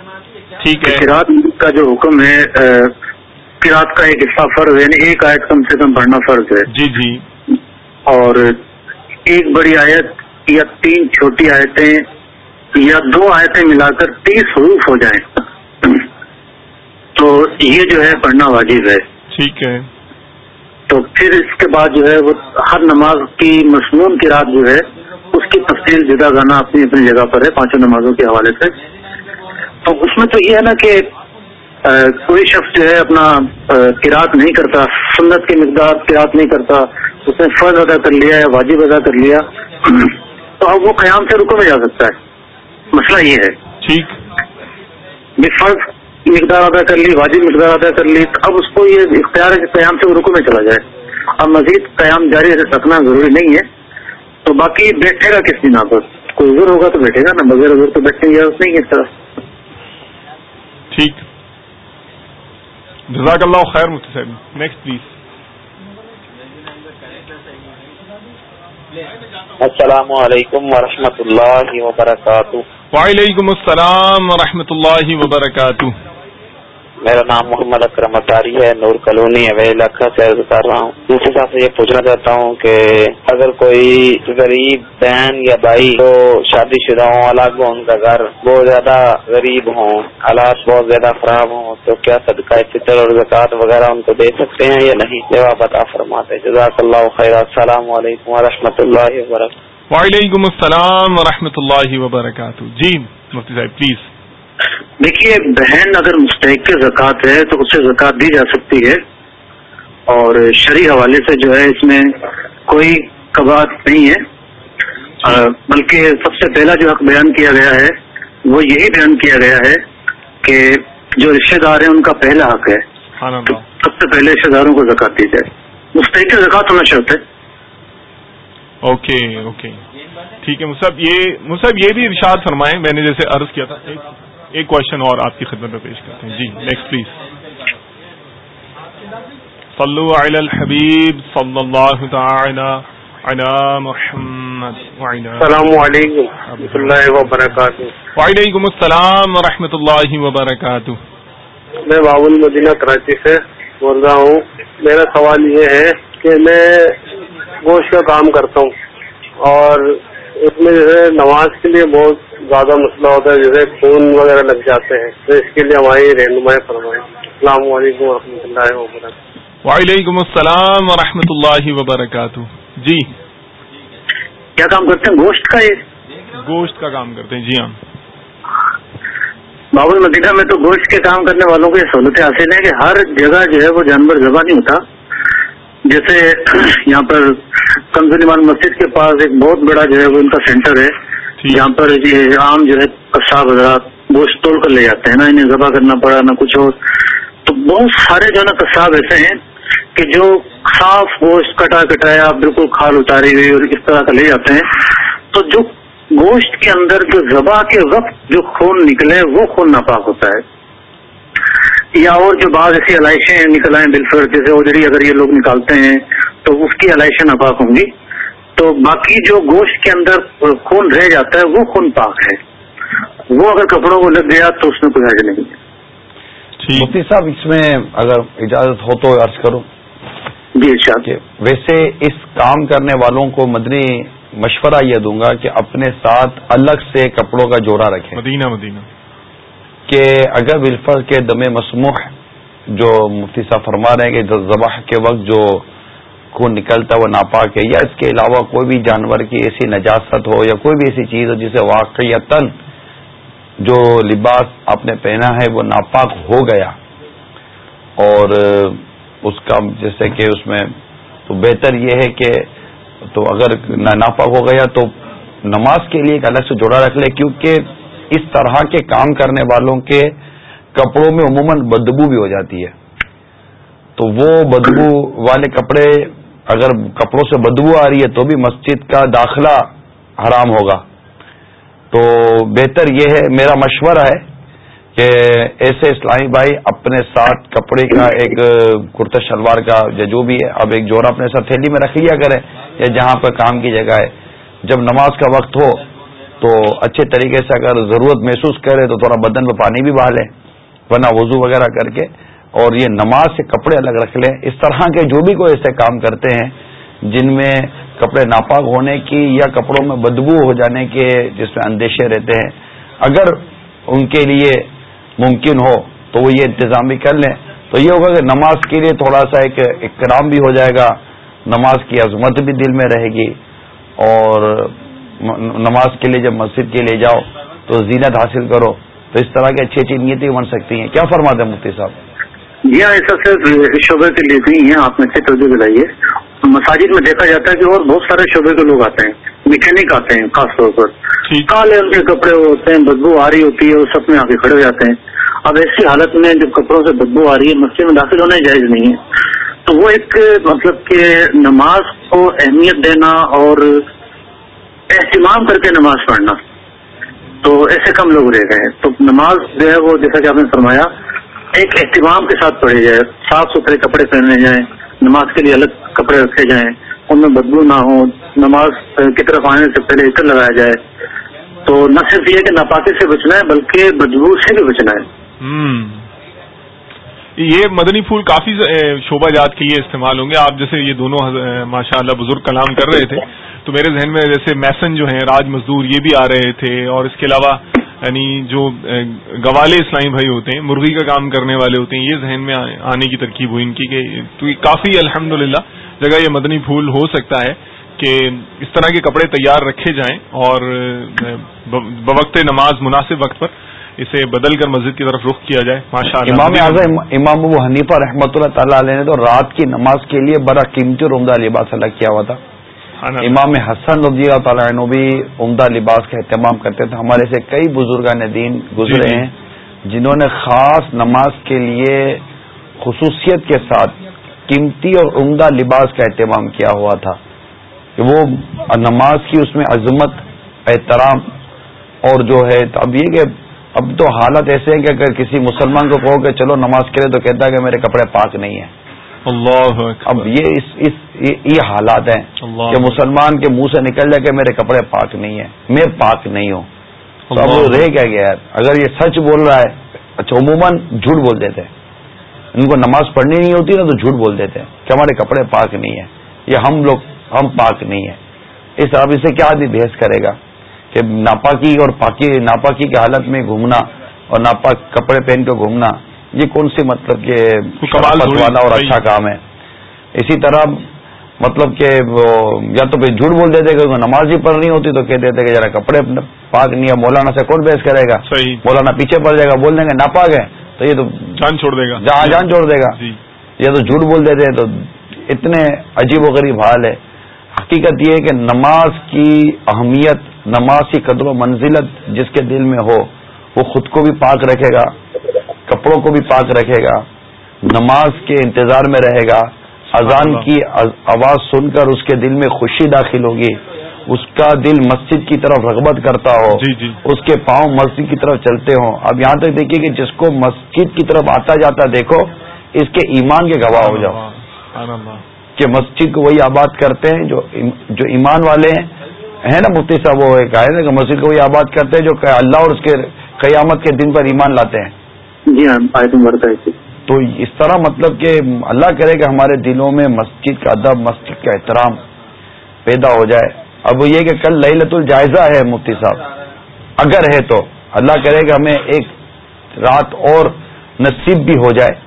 [SPEAKER 1] ٹھیک ہے۔
[SPEAKER 4] قرآت کا جو حکم ہے قرآت کا ایک حصہ فرض ہے یعنی ایک آیت کم سے کم پڑھنا فرض ہے۔
[SPEAKER 1] جی جی۔
[SPEAKER 4] اور ایک بڑی آیت یا تین چھوٹی آیتیں یا دو آیتیں ملا کر تیس حروف ہو جائیں۔ تو یہ جو ہے پڑھنا واجب ہے۔
[SPEAKER 1] ٹھیک ہے۔
[SPEAKER 4] تو پھر اس کے بعد جو ہے وہ ہر نماز کی مصنون کی رات جو ہے اس کی تفصیل جدا گانا اپنی اپنی جگہ پر ہے پانچوں نمازوں کے حوالے سے۔ تو اس میں تو یہ ہے نا کہ کوئی شخص جو ہے اپنا کراط نہیں کرتا سنت کی مقدار کراط نہیں کرتا اس نے فرض ادا کر لیا یا واجب ادا کر لیا تو اب وہ قیام سے رکو میں جا سکتا ہے۔ مسئلہ یہ ہے۔
[SPEAKER 1] ٹھیک۔
[SPEAKER 4] فرض مقدار ادا کر لی واجب مقدار ادا کر لی اب اس کو یہ اختیار ہے کہ قیام سے وہ رکو میں چلا جائے۔ اب مزید قیام جاری رکھنا ضروری نہیں ہے۔ تو باقی بیٹھے گا کس دن پر؟ کوئی عذر ہوگا تو بیٹھے گا نا بغیر عذر تو بیٹھنے کی ضرورت نہیں ہے اس طرح۔
[SPEAKER 1] ٹھیک۔ جزاک اللہ خیر مفتی صاحب۔ نیکسٹ پلیز
[SPEAKER 3] السلام علیکم ورحمۃ اللہ وبرکاتہ۔
[SPEAKER 1] وعلیکم السلام ورحمۃ اللہ وبرکاتہ۔
[SPEAKER 3] میرا نام محمد اکرم اطاری ہے، نور کالونی اویلا کر رہا ہوں۔ دوسرے صاحب سے یہ پوچھنا چاہتا ہوں کہ اگر کوئی غریب بہن یا بھائی جو شادی شدہ ہوں، الگ ہو ان کا گھر بہت زیادہ غریب ہوں، حالات بہت زیادہ خراب ہوں، تو کیا صدقہ، فطر اور زکوٰۃ وغیرہ ان کو دے سکتے ہیں یا نہیں؟ جواب عطا فرماتے جزاک اللہ خیر۔ السلام علیکم و اللہ وبرکاتہ۔
[SPEAKER 1] وعلیکم السلام ورحمۃ اللہ وبرکاتہ۔ جی مفتی صاحب پلیز
[SPEAKER 4] دیکھیے بہن اگر مستحق زکوٰۃ ہے تو اسے زکوٰۃ دی جا سکتی ہے اور شرعی حوالے سے جو ہے اس میں کوئی قباط نہیں ہے۔ بلکہ سب سے پہلا جو حق بیان کیا گیا ہے وہ یہی بیان کیا گیا ہے کہ جو رشتے دار ہیں ان کا پہلا حق ہے۔ سب سے پہلے رشتے داروں کو زکات دی جائے۔ مستحق زکوٰۃ ہونا شرط ہے۔
[SPEAKER 1] Okay okay. ٹھیک ہے مصحب یہ مصحب یہ بھی ارشاد فرمائیں۔ میں نے جیسے عرض کیا تھا ایک کوشچن اور آپ کی خدمت میں پیش کرتے ہیں۔ جی نیکسٹ پلیز صلو علی الحبیب صلی اللہ تعالی علی محمد
[SPEAKER 8] السلام علیکم ورحمۃ اللہ وبرکاتہ۔
[SPEAKER 1] وعلیکم السلام ورحمۃ اللہ وبرکاتہ۔
[SPEAKER 8] میں باب المدینہ کراچی سے بول رہا ہوں۔ میرا سوال یہ ہے کہ میں گوشت کا کام کرتا ہوں اور اس میں جو ہے نماز کے لیے بہت زیادہ مسئلہ ہوتا ہے جیسے خون وغیرہ لگ جاتے ہیں۔ تو اس کے لیے ہماری رہنمائی فرمائیں۔ السلام علیکم و اللہ وبرکاتہ۔
[SPEAKER 1] وعلیکم السلام و اللہ وبرکاتہ۔ جی۔
[SPEAKER 4] کیا کام کرتے ہیں؟ گوشت کا یہ؟
[SPEAKER 1] گوشت کا کام کرتے ہیں۔ جی ہاں۔
[SPEAKER 4] بابل مدینہ میں تو گوشت کے کام کرنے والوں کو یہ سہولتیں حاصل ہیں کہ ہر جگہ جو ہے وہ جانور ذبح نہیں ہوتا۔ جیسے یہاں پر کمزوری مسجد کے پاس ایک بہت بڑا جو ہے وہ ان کا سینٹر ہے یہاں پر عام جو ہے قصاب حضرات گوشت توڑ کر لے جاتے ہیں نا انہیں ذبح کرنا پڑا نہ کچھ اور۔ تو بہت سارے جو ہے نا قصاب ایسے ہیں کہ جو صاف گوشت کٹا کٹایا بالکل کھال اتاری ہوئی اور اس طرح کا لے جاتے ہیں۔ تو جو گوشت کے اندر جو ذبح کے وقت جو خون نکلے وہ خون ناپاک ہوتا ہے۔ یا اور جو بعض ایسی علائشیں نکل آئیں بالفر جیسے اوجڑی اگر یہ لوگ نکالتے ہیں تو اس کی علائشیں ناپاک ہوں گی۔ تو باقی جو گوشت کے اندر خون رہ جاتا ہے وہ خون پاک ہے۔ وہ اگر کپڑوں کو لگ گیا تو اس میں کوئی حج نہیں
[SPEAKER 2] مفتی صاحب اس میں اگر اجازت ہو تو عرض کرو
[SPEAKER 4] جی ارشاد
[SPEAKER 2] ویسے اس کام کرنے والوں کو مدنی مشورہ یہ دوں گا کہ اپنے ساتھ الگ سے کپڑوں کا جوڑا رکھیں۔
[SPEAKER 1] مدینہ مدینہ۔
[SPEAKER 2] کہ اگر ولفر کے دم مسموح جو مفتی صاحب فرما رہے ہیں کہ ذبح کے وقت جو خون نکلتا ہے وہ ناپاک ہے، یا اس کے علاوہ کوئی بھی جانور کی ایسی نجاست ہو یا کوئی بھی ایسی چیز ہو جسے واقع یا تن جو لباس آپ نے پہنا ہے وہ ناپاک ہو گیا اور اس کا جیسے کہ اس میں تو بہتر یہ ہے کہ تو اگر ناپاک ہو گیا تو نماز کے لیے ایک الگ سے جوڑا رکھ لے، کیونکہ اس طرح کے کام کرنے والوں کے کپڑوں میں عموماً بدبو بھی ہو جاتی ہے۔ تو وہ بدبو والے کپڑے اگر کپڑوں سے بدبو آ رہی ہے تو بھی مسجد کا داخلہ حرام ہوگا۔ تو بہتر یہ ہے، میرا مشورہ ہے کہ ایسے اسلامی بھائی اپنے ساتھ کپڑے کا ایک کرتا شلوار کا یا جو بھی ہے، اب ایک جوڑا اپنے ساتھ تھیلی میں رکھ لیا کریں یا جہاں پہ کام کی جگہ ہے۔ جب نماز کا وقت ہو تو اچھے طریقے سے اگر ضرورت محسوس کرے تو تھوڑا بدن میں پانی بھی بہا لیں ورنہ وضو وغیرہ کر کے اور یہ نماز سے کپڑے الگ رکھ لیں۔ اس طرح کے جو بھی کوئی ایسے کام کرتے ہیں جن میں کپڑے ناپاک ہونے کی یا کپڑوں میں بدبو ہو جانے کے جس میں اندیشے رہتے ہیں، اگر ان کے لیے ممکن ہو تو وہ یہ انتظام بھی کر لیں۔ تو یہ ہوگا کہ نماز کے لیے تھوڑا سا ایک اکرام بھی ہو جائے گا، نماز کی عظمت بھی دل میں رہے گی اور نماز کے لیے جب مسجد کے لیے جاؤ تو زینت حاصل کرو تو اس طرح کی اچھی اچھی نیتیں بن سکتی ہیں۔ کیا فرماتے ہیں مفتی صاحب؟
[SPEAKER 4] جی ہاں ایسا صرف شعبے کے لیے نہیں ہے آپ نے اچھی توجہ دلائیے مساجد میں دیکھا جاتا ہے کہ اور بہت سارے شعبے کے لوگ آتے ہیں میکینک آتے ہیں خاص طور پر۔ کالے ان کے کپڑے ہوتے ہیں بدبو آ رہی ہوتی ہے وہ سب میں آ کے کھڑے ہو جاتے ہیں۔ اب ایسی حالت میں جب کپڑوں سے بدبو آ رہی ہے مسجد میں داخل ہونا جائز نہیں ہے۔ تو وہ ایک مطلب کہ نماز کو اہمیت دینا اور اہتمام کر کے نماز پڑھنا۔ تو ایسے کم لوگ رہ گئے تو نماز جو ہے وہ جیسا کہ آپ نے فرمایا، ایک اہتمام کے ساتھ پڑھے جائے، صاف ستھرے کپڑے پہنے جائیں، نماز کے لیے الگ کپڑے رکھے جائیں، ان میں بدبو نہ ہو، نماز کی طرف آنے سے پہلے عطر لگایا جائے۔ تو نہ صرف یہ کہ ناپاکی سے بچنا ہے، بلکہ بدبو سے بھی بچنا ہے۔
[SPEAKER 1] یہ مدنی پھول کافی شوبہ جات کے لیے استعمال ہوں گے۔ آپ جیسے یہ دونوں ماشاء اللہ بزرگ کلام کر رہے تھے۔ تو میرے ذہن میں جیسے میسن جو ہیں، راج مزدور، یہ بھی آ رہے تھے۔ اور اس کے علاوہ یعنی جو گوالے اسلامی بھائی ہوتے ہیں، مرغی کا کام کرنے والے ہوتے ہیں، یہ ذہن میں آنے کی ترکیب ہوئی ان کی کہ تو کافی الحمد جگہ یہ مدنی پھول ہو سکتا ہے کہ اس طرح کے کپڑے تیار رکھے جائیں اور بوقت نماز مناسب وقت پر اسے بدل کر مسجد کی طرف رخ کیا جائے ماشاء اللہ
[SPEAKER 2] امام اعظم امام ابو حنیفہ رحمۃ اللہ تعالی علیہ نے تو رات کی نماز کے لیے بڑا قیمتی اور عمدہ لباس الگ کیا ہوا تھا۔ امام حسن رضی اللہ تعالیٰ عنہ بھی عمدہ لباس کا اہتمام کرتے تھے۔ ہمارے سے کئی بزرگان دین گزرے جی، جی۔ ہیں جنہوں نے خاص نماز کے لیے خصوصیت کے ساتھ قیمتی اور عمدہ لباس کا اہتمام کیا ہوا تھا۔ کہ وہ نماز کی اس میں عظمت احترام اور جو ہے اب یہ کہ اب تو حالت ایسے ہیں کہ اگر کسی مسلمان کو کہو کہ چلو نماز کرے تو کہتا ہے کہ میرے کپڑے پاک نہیں ہیں۔
[SPEAKER 1] اللہ
[SPEAKER 2] اب یہ اس اس یہ حالات ہیں کہ مسلمان کے منہ سے نکل جائے کہ میرے کپڑے پاک نہیں ہیں۔ میں پاک نہیں ہوں۔ تو اب وہ رہ کیا گیا اگر یہ سچ بول رہا ہے اچھا عموماً جھوٹ بول دیتے ہیں۔ ان کو نماز پڑھنی نہیں ہوتی نا تو جھوٹ بول دیتے ہیں کہ ہمارے کپڑے پاک نہیں ہیں۔ یا ہم لوگ ہم پاک نہیں ہیں۔ اس اب اسے کیا آدمی بحث کرے گا؟ کہ ناپاکی اور پاکی ناپاکی کی حالت میں گھومنا اور ناپاک کپڑے پہن کے گھومنا یہ کون سی مطلب کہ والا اور اچھا کام ہے؟ اسی طرح مطلب کہ یا تو پھر جھوٹ بول دیتے کہ نماز ہی پڑھنی ہوتی تو کہہ دیتے کہ ذرا کپڑے پاک نہیں ہے مولانا سے کون بحث کرے گا؟ مولانا پیچھے پڑ جائے گا بول دیں گے ناپاک ہے تو یہ تو
[SPEAKER 1] جان چھوڑ دے گا۔
[SPEAKER 2] جہاں جان چھوڑ دے گا۔ جی۔ یہ تو جھوٹ بول دیتے ہیں تو اتنے عجیب و غریب حال ہے۔ حقیقت یہ ہے کہ نماز کی اہمیت نماز کی قدر و منزلت جس کے دل میں ہو وہ خود کو بھی پاک رکھے گا کپڑوں کو بھی پاک رکھے گا نماز کے انتظار میں رہے گا اذان کی آواز سن کر اس کے دل میں خوشی داخل ہوگی۔ اس کا دل مسجد کی طرف رغبت کرتا ہو
[SPEAKER 1] جی جی۔
[SPEAKER 2] اس کے پاؤں مسجد کی طرف چلتے ہوں۔ اب یہاں تک دیکھیے کہ جس کو مسجد کی طرف آتا جاتا دیکھو اس کے ایمان کے گواہ ہو جاؤ۔ کہ مسجد کو وہی آباد کرتے ہیں جو ایمان والے ہیں۔ ہے نا مفتی صاحب وہ ایک آئے نا کہ مسجد کو آباد کرتے ہیں جو اللہ اور اس کے قیامت کے دن پر ایمان لاتے ہیں۔
[SPEAKER 4] جی ہاں
[SPEAKER 2] تو اس طرح مطلب کہ اللہ کرے کہ ہمارے دلوں میں مسجد کا ادب مسجد کا احترام پیدا ہو جائے۔ اب وہ یہ کہ کل لت الجائزہ ہے مفتی صاحب۔ اگر ہے تو اللہ کرے کہ ہمیں ایک رات اور نصیب بھی ہو جائے۔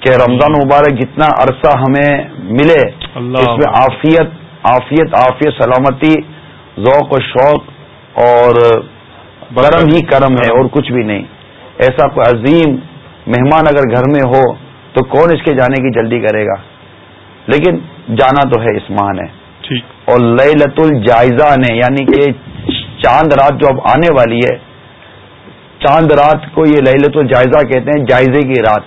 [SPEAKER 2] کہ رمضان مبارک جتنا عرصہ ہمیں ملے اس میں عافیت عافیت عافیت سلامتی ذوق و شوق اور کرم ہی کرم ہے اور کچھ بھی نہیں۔ ایسا کوئی عظیم مہمان اگر گھر میں ہو تو کون اس کے جانے کی جلدی کرے گا؟ لیکن جانا تو ہے اس ماہ نے۔ اور لئی لت الجائزہ نے یعنی کہ چاند رات جو اب آنے والی ہے چاند رات کو یہ لئی لت الجائزہ کہتے ہیں جائزے کی رات۔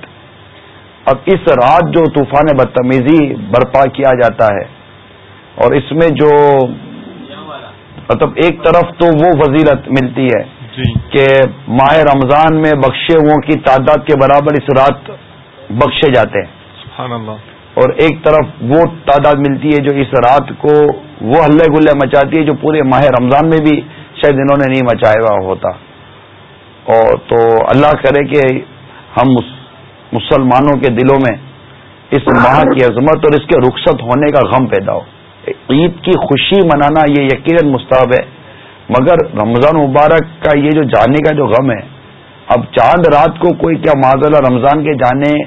[SPEAKER 2] اب اس رات جو طوفان بدتمیزی برپا کیا جاتا ہے اور اس میں جو مطلب ایک طرف تو وہ فضیلت ملتی ہے
[SPEAKER 1] جی۔
[SPEAKER 2] کہ ماہ رمضان میں بخشے ہوں کی تعداد کے برابر اس رات بخشے جاتے ہیں۔
[SPEAKER 1] سبحان اللہ۔
[SPEAKER 2] اور ایک طرف وہ تعداد ملتی ہے جو اس رات کو وہ ہلے گلے مچاتی ہے جو پورے ماہ رمضان میں بھی شاید انہوں نے نہیں مچایا ہوا ہوتا۔ اور تو اللہ کرے کہ ہم مسلمانوں کے دلوں میں اس ماہ کی عظمت اور اس کے رخصت ہونے کا غم پیدا ہو۔ عید کی خوشی منانا یہ یقیناً مستحب ہے۔ مگر رمضان مبارک کا یہ جو جانے کا جو غم ہے، اب چاند رات کو کوئی کیا معذلہ رمضان کے جانے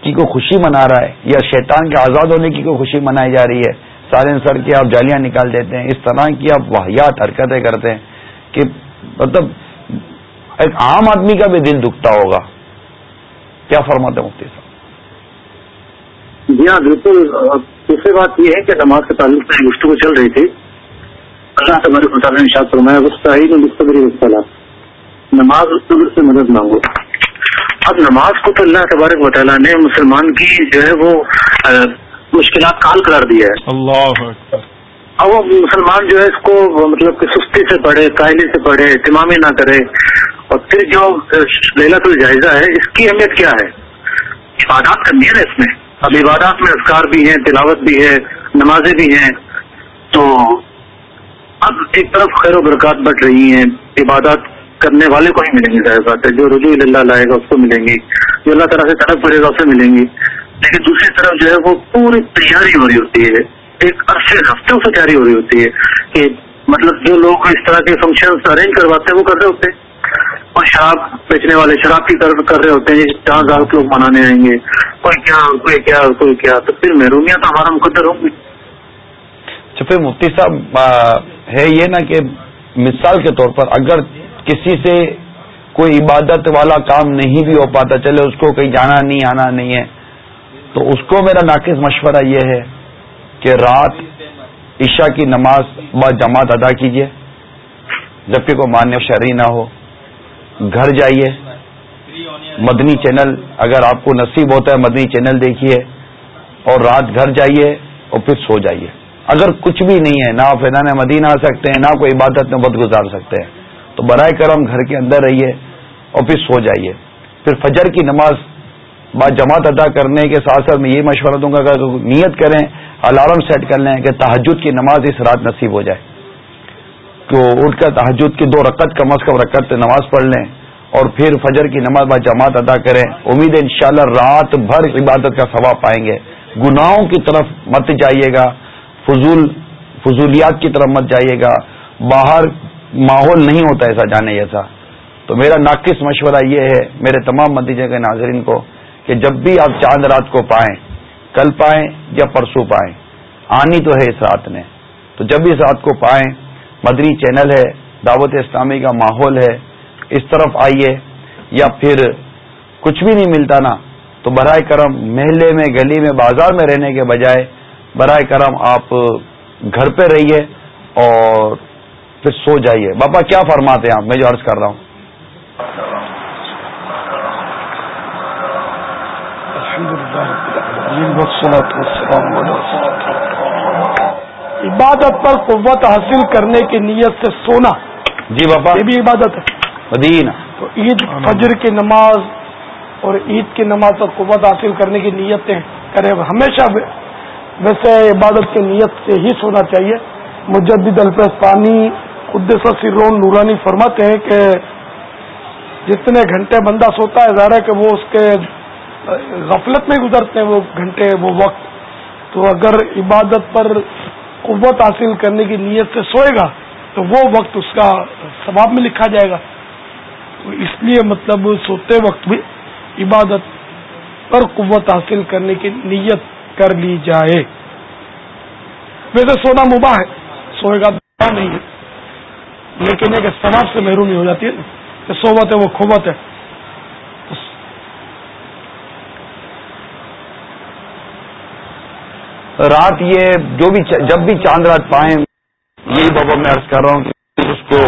[SPEAKER 2] کی کوئی خوشی منا رہا ہے یا شیطان کے آزاد ہونے کی کوئی خوشی منائی جا رہی ہے۔ سارے سر کے آپ جالیاں نکال دیتے ہیں۔ اس طرح کی آپ واحیات حرکتیں کرتے ہیں کہ مطلب ایک عام آدمی کا بھی دل دکھتا ہوگا۔ کیا فرماتے مفتی صاحب؟
[SPEAKER 4] جی ہاں بالکل۔ دوسری بات یہ ہے کہ نماز کے تعلق سے گفتگو چل رہی تھی۔ اللہ تبارک مطالعہ نے شاد فرمایا وسطی مستقبری وسطلا نماز صبر سے مدد مانگو۔ اب نماز کو تو اللہ تبارک مطالعہ نے مسلمان کی جو ہے وہ مشکلات کال قرار دیا ہے۔
[SPEAKER 1] اللہ
[SPEAKER 4] اب وہ مسلمان جو ہے اس کو مطلب کہ سستی سے پڑھے قائلی سے پڑھے اہتمامی نہ کرے۔ اور پھر جو لہلت الجائزہ ہے اس کی اہمیت کیا ہے؟ عبادات کرنی ہے نا اس میں۔ اب عبادات میں اذکار بھی ہیں، تلاوت بھی ہے، نمازیں بھی ہیں۔ تو اب ایک طرف خیر و برکات بڑھ رہی ہیں۔ عبادات کرنے والے کو ہی ملیں گی ظاہر بات ہے۔ جو رجوع اللہ لائے گا، اس کو ملیں گی جو اللہ تعالیٰ سے طرف پڑے گا، اسے ملیں گی لیکن دوسری طرف جو ہے، وہ پوری تیاری ہو رہی ہوتی ہے۔ ایک عرصے، ہفتوں سے تیاری ہو رہی ہوتی ہے کہ مطلب جو لوگ اس طرح کے فنکشن ارینج کرواتے ہیں، وہ کر رہے ہوتے ہیں۔ اور شراب بیچنے والے، شراب کی طرف کر رہے ہوتے ہیں چار ہزار لوگ منانے آئیں گے۔ کوئی کیا کوئی کیا کوئی کیا۔ تو پھر محرومیاں تو ہمارا مقدر ہوں گی۔
[SPEAKER 2] پھر مفتی صاحب ہے یہ نا کہ مثال کے طور پر اگر کسی سے کوئی عبادت والا کام نہیں بھی ہو پاتا، چلے اس کو کہیں جانا نہیں، آنا نہیں ہے، تو اس کو میرا ناقص مشورہ یہ ہے کہ رات عشاء کی نماز با جماعت ادا کیجیے جبکہ کوئی مانیہ شرعی نہ ہو۔ گھر جائیے۔ مدنی چینل، اگر آپ کو نصیب ہوتا ہے، مدنی چینل دیکھیے۔ اور رات گھر جائیے اور پھر سو جائیے۔ اگر کچھ بھی نہیں ہے، نہ آپ فیضان مدینہ آ سکتے ہیں، نہ کوئی عبادت میں بد گزار سکتے ہیں، تو برائے کرم گھر کے اندر رہیے اور پھر سو جائیے۔ پھر فجر کی نماز با جماعت ادا کرنے کے ساتھ ساتھ میں یہ مشورہ دوں گا کہ نیت کریں، الارم سیٹ کر لیں کہ تحجد کی نماز اس رات نصیب ہو جائے۔ کہ اٹھ کر تحجد کی دو رکعت کم از کم رکعت نماز پڑھ لیں اور پھر فجر کی نماز با جماعت ادا کریں۔ امید ان شاء اللہ رات بھر عبادت کا ثواب پائیں گے۔ گناہوں کی طرف مت جائیے گا، فضول، فضولیات کی طرف مت جائیے گا۔ باہر ماحول نہیں ہوتا ایسا، جانے جیسا۔ تو میرا ناقص مشورہ یہ ہے، میرے تمام مدیجے کے ناظرین کو کہ جب بھی آپ چاند رات کو پائیں، کل پائیں یا پرسوں پائیں، آنی تو ہے اس رات نے۔ تو جب بھی اس رات کو پائیں مدنی چینل ہے، دعوت اسلامی کا ماحول ہے، اس طرف آئیے، یا پھر کچھ بھی نہیں ملتا نا، تو برائے کرم محلے میں، گلی میں، بازار میں رہنے کے بجائے برائے کرم آپ گھر پہ رہیے اور پھر سو جائیے۔ باپا کیا فرماتے ہیں آپ؟ میں جو عرض کر رہا ہوں۔
[SPEAKER 9] عبادت پر قوت حاصل کرنے کی نیت سے سونا
[SPEAKER 2] جی باپا
[SPEAKER 9] یہ بھی عبادت ہے۔
[SPEAKER 2] مدینہ۔
[SPEAKER 9] تو عید فجر کی نماز اور عید کی نماز پر قوت حاصل کرنے کی نیتیں کرے ہمیشہ ویسے عبادت کی نیت سے ہی سونا چاہیے۔ مجدد الفستانی قدس سرون نورانی فرماتے ہیں کہ جتنے گھنٹے بندہ سوتا ہے ظاہر ہے کہ وہ اس کے غفلت میں گزرتے ہیں وہ گھنٹے وہ وقت۔ تو اگر عبادت پر قوت حاصل کرنے کی نیت سے سوئے گا، تو وہ وقت اس کا ثواب میں لکھا جائے گا۔ تو اس لیے مطلب سوتے وقت بھی عبادت پر قوت حاصل کرنے کی نیت کر لی جائے۔ ویسے سونا مباح ہے، سوئے گا نہیں ہے۔ لیکن ایک ثواب سے محرومی ہو جاتی ہے، کہ سوبت ہے وہ کھوبت ہے۔
[SPEAKER 2] رات یہ جو بھی جب بھی چاند رات پائیں، یہی بابا میں عرض کر رہا ہوں کہ اس کو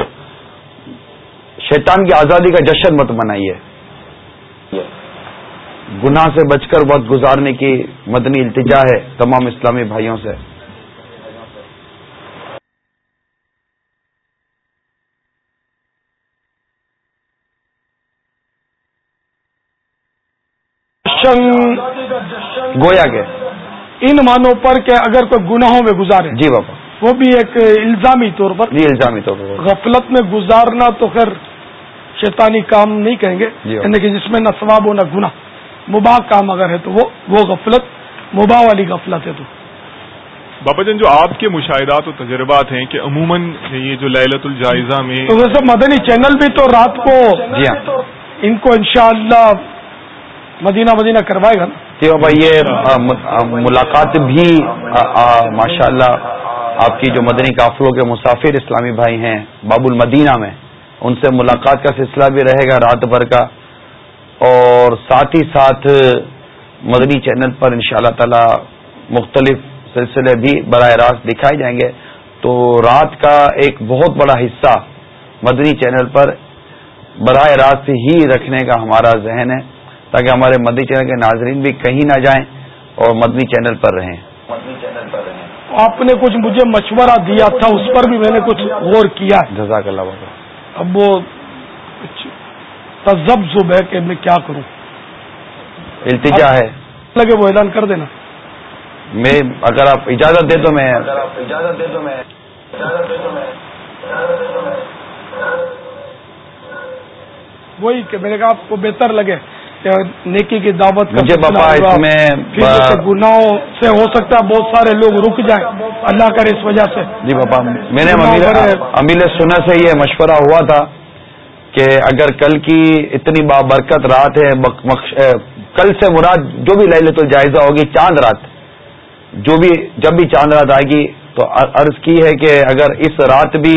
[SPEAKER 2] شیطان کی آزادی کا جشن مت منائیے۔ گناہ سے بچ کر وقت گزارنے کی مدنی التجا ہے تمام اسلامی بھائیوں سے۔ گویا کے
[SPEAKER 9] ان مانوں پر کہ اگر کوئی گناہوں میں گزارے
[SPEAKER 2] جی بابا۔
[SPEAKER 9] وہ بھی ایک الزامی طور پر۔
[SPEAKER 2] جی الزامی طور پر۔
[SPEAKER 9] غفلت میں گزارنا تو خیر شیطانی کام نہیں کہیں گے
[SPEAKER 2] جی
[SPEAKER 9] یعنی کہ جس میں نہ ثواب ہو نہ گناہ۔ مباح کام اگر ہے تو وہ وہ غفلت مباح والی غفلت ہے تو۔
[SPEAKER 1] بابا جان جو آپ کے مشاہدات و تجربات ہیں کہ عموماً یہ جو للت الجائزہ میں
[SPEAKER 9] تو ویسے مدنی چینل بھی تو رات کو
[SPEAKER 2] جی ہاں۔
[SPEAKER 9] ان کو انشاءاللہ مدینہ مدینہ کروائے گا نا۔
[SPEAKER 2] جی بابا یہ ملاقات بھی ماشاء اللہ آپ کی جو مدنی قافلوں کے مسافر اسلامی بھائی ہیں باب المدینہ میں، ان سے ملاقات کا سلسلہ بھی رہے گا رات بھر کا، اور ساتھ ہی ساتھ مدنی چینل پر ان شاء اللہ تعالی مختلف سلسلے بھی براہ راست دکھائے جائیں گے۔ تو رات کا ایک بہت بڑا حصہ مدنی چینل پر براہ راست ہی رکھنے کا ہمارا ذہن ہے۔ تاکہ ہمارے مدنی چینل کے ناظرین بھی کہیں نہ جائیں اور مدنی چینل پر رہیں۔ مدنی چینل پر رہیں۔
[SPEAKER 9] آپ نے کچھ مجھے مشورہ دیا تھا اس پر بھی میں نے کچھ غور کیا
[SPEAKER 2] جزاک اللہ بابا
[SPEAKER 9] اب وہ تجب ہے کہ میں کیا کروں۔
[SPEAKER 2] التجا ہے۔
[SPEAKER 9] لگے وہ اعلان کر دینا۔
[SPEAKER 2] میں اگر آپ اجازت دے تو میں اجازت دے تو میں
[SPEAKER 9] وہی کہ میں نے کہا آپ کو بہتر لگے۔ نیکی کی دعوت
[SPEAKER 2] مجھے باپا اس میں
[SPEAKER 9] گناہوں سے ہو سکتا ہے بہت سارے لوگ رک جائیں۔ اللہ کرے اس وجہ سے۔
[SPEAKER 2] جی باپا میں نے امیل سنا سے یہ مشورہ ہوا تھا کہ اگر کل کی اتنی بابرکت رات ہے کل سے مراد جو بھی لے لے تو جائزہ ہوگی چاند رات۔ جو بھی جب بھی چاند رات آئے گی تو عرض کی ہے کہ اگر اس رات بھی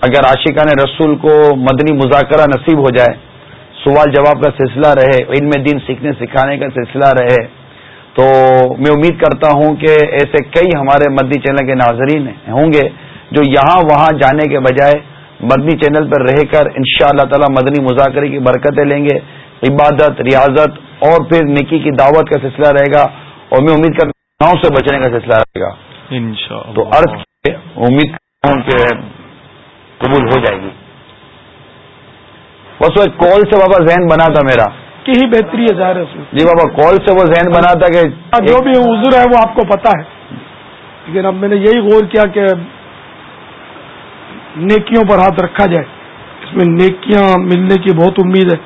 [SPEAKER 2] اگر عاشقان رسول کو مدنی مذاکرہ نصیب ہو جائے سوال جواب کا سلسلہ رہے ان میں دین سیکھنے سکھانے کا سلسلہ رہے تو میں امید کرتا ہوں کہ ایسے کئی ہمارے مدنی چینل کے ناظرین ہوں گے جو یہاں وہاں جانے کے بجائے مدنی چینل پر رہ کر ان شاء اللہ تعالی مدنی مذاکرے کی برکتیں لیں گے عبادت ریاضت اور پھر نکی کی دعوت کا سلسلہ رہے گا اور میں امید کرتا ہوں سے بچنے کا سلسلہ رہے گا۔ تو عرض امید کہ قبول ہو جائے گی۔ بس وہ ایک کال سے بابا ذہن بنا تھا میرا۔
[SPEAKER 9] کی ہی بہتری ہے ظاہر ہے
[SPEAKER 2] جی بابا کال سے وہ ذہن بنا تھا کہ
[SPEAKER 9] جو بھی عذر ہے وہ آپ کو پتا ہے۔ لیکن اب میں نے یہی غور کیا کہ نیکیوں پر ہاتھ رکھا جائے۔ اس میں نیکیاں ملنے کی بہت امید ہے۔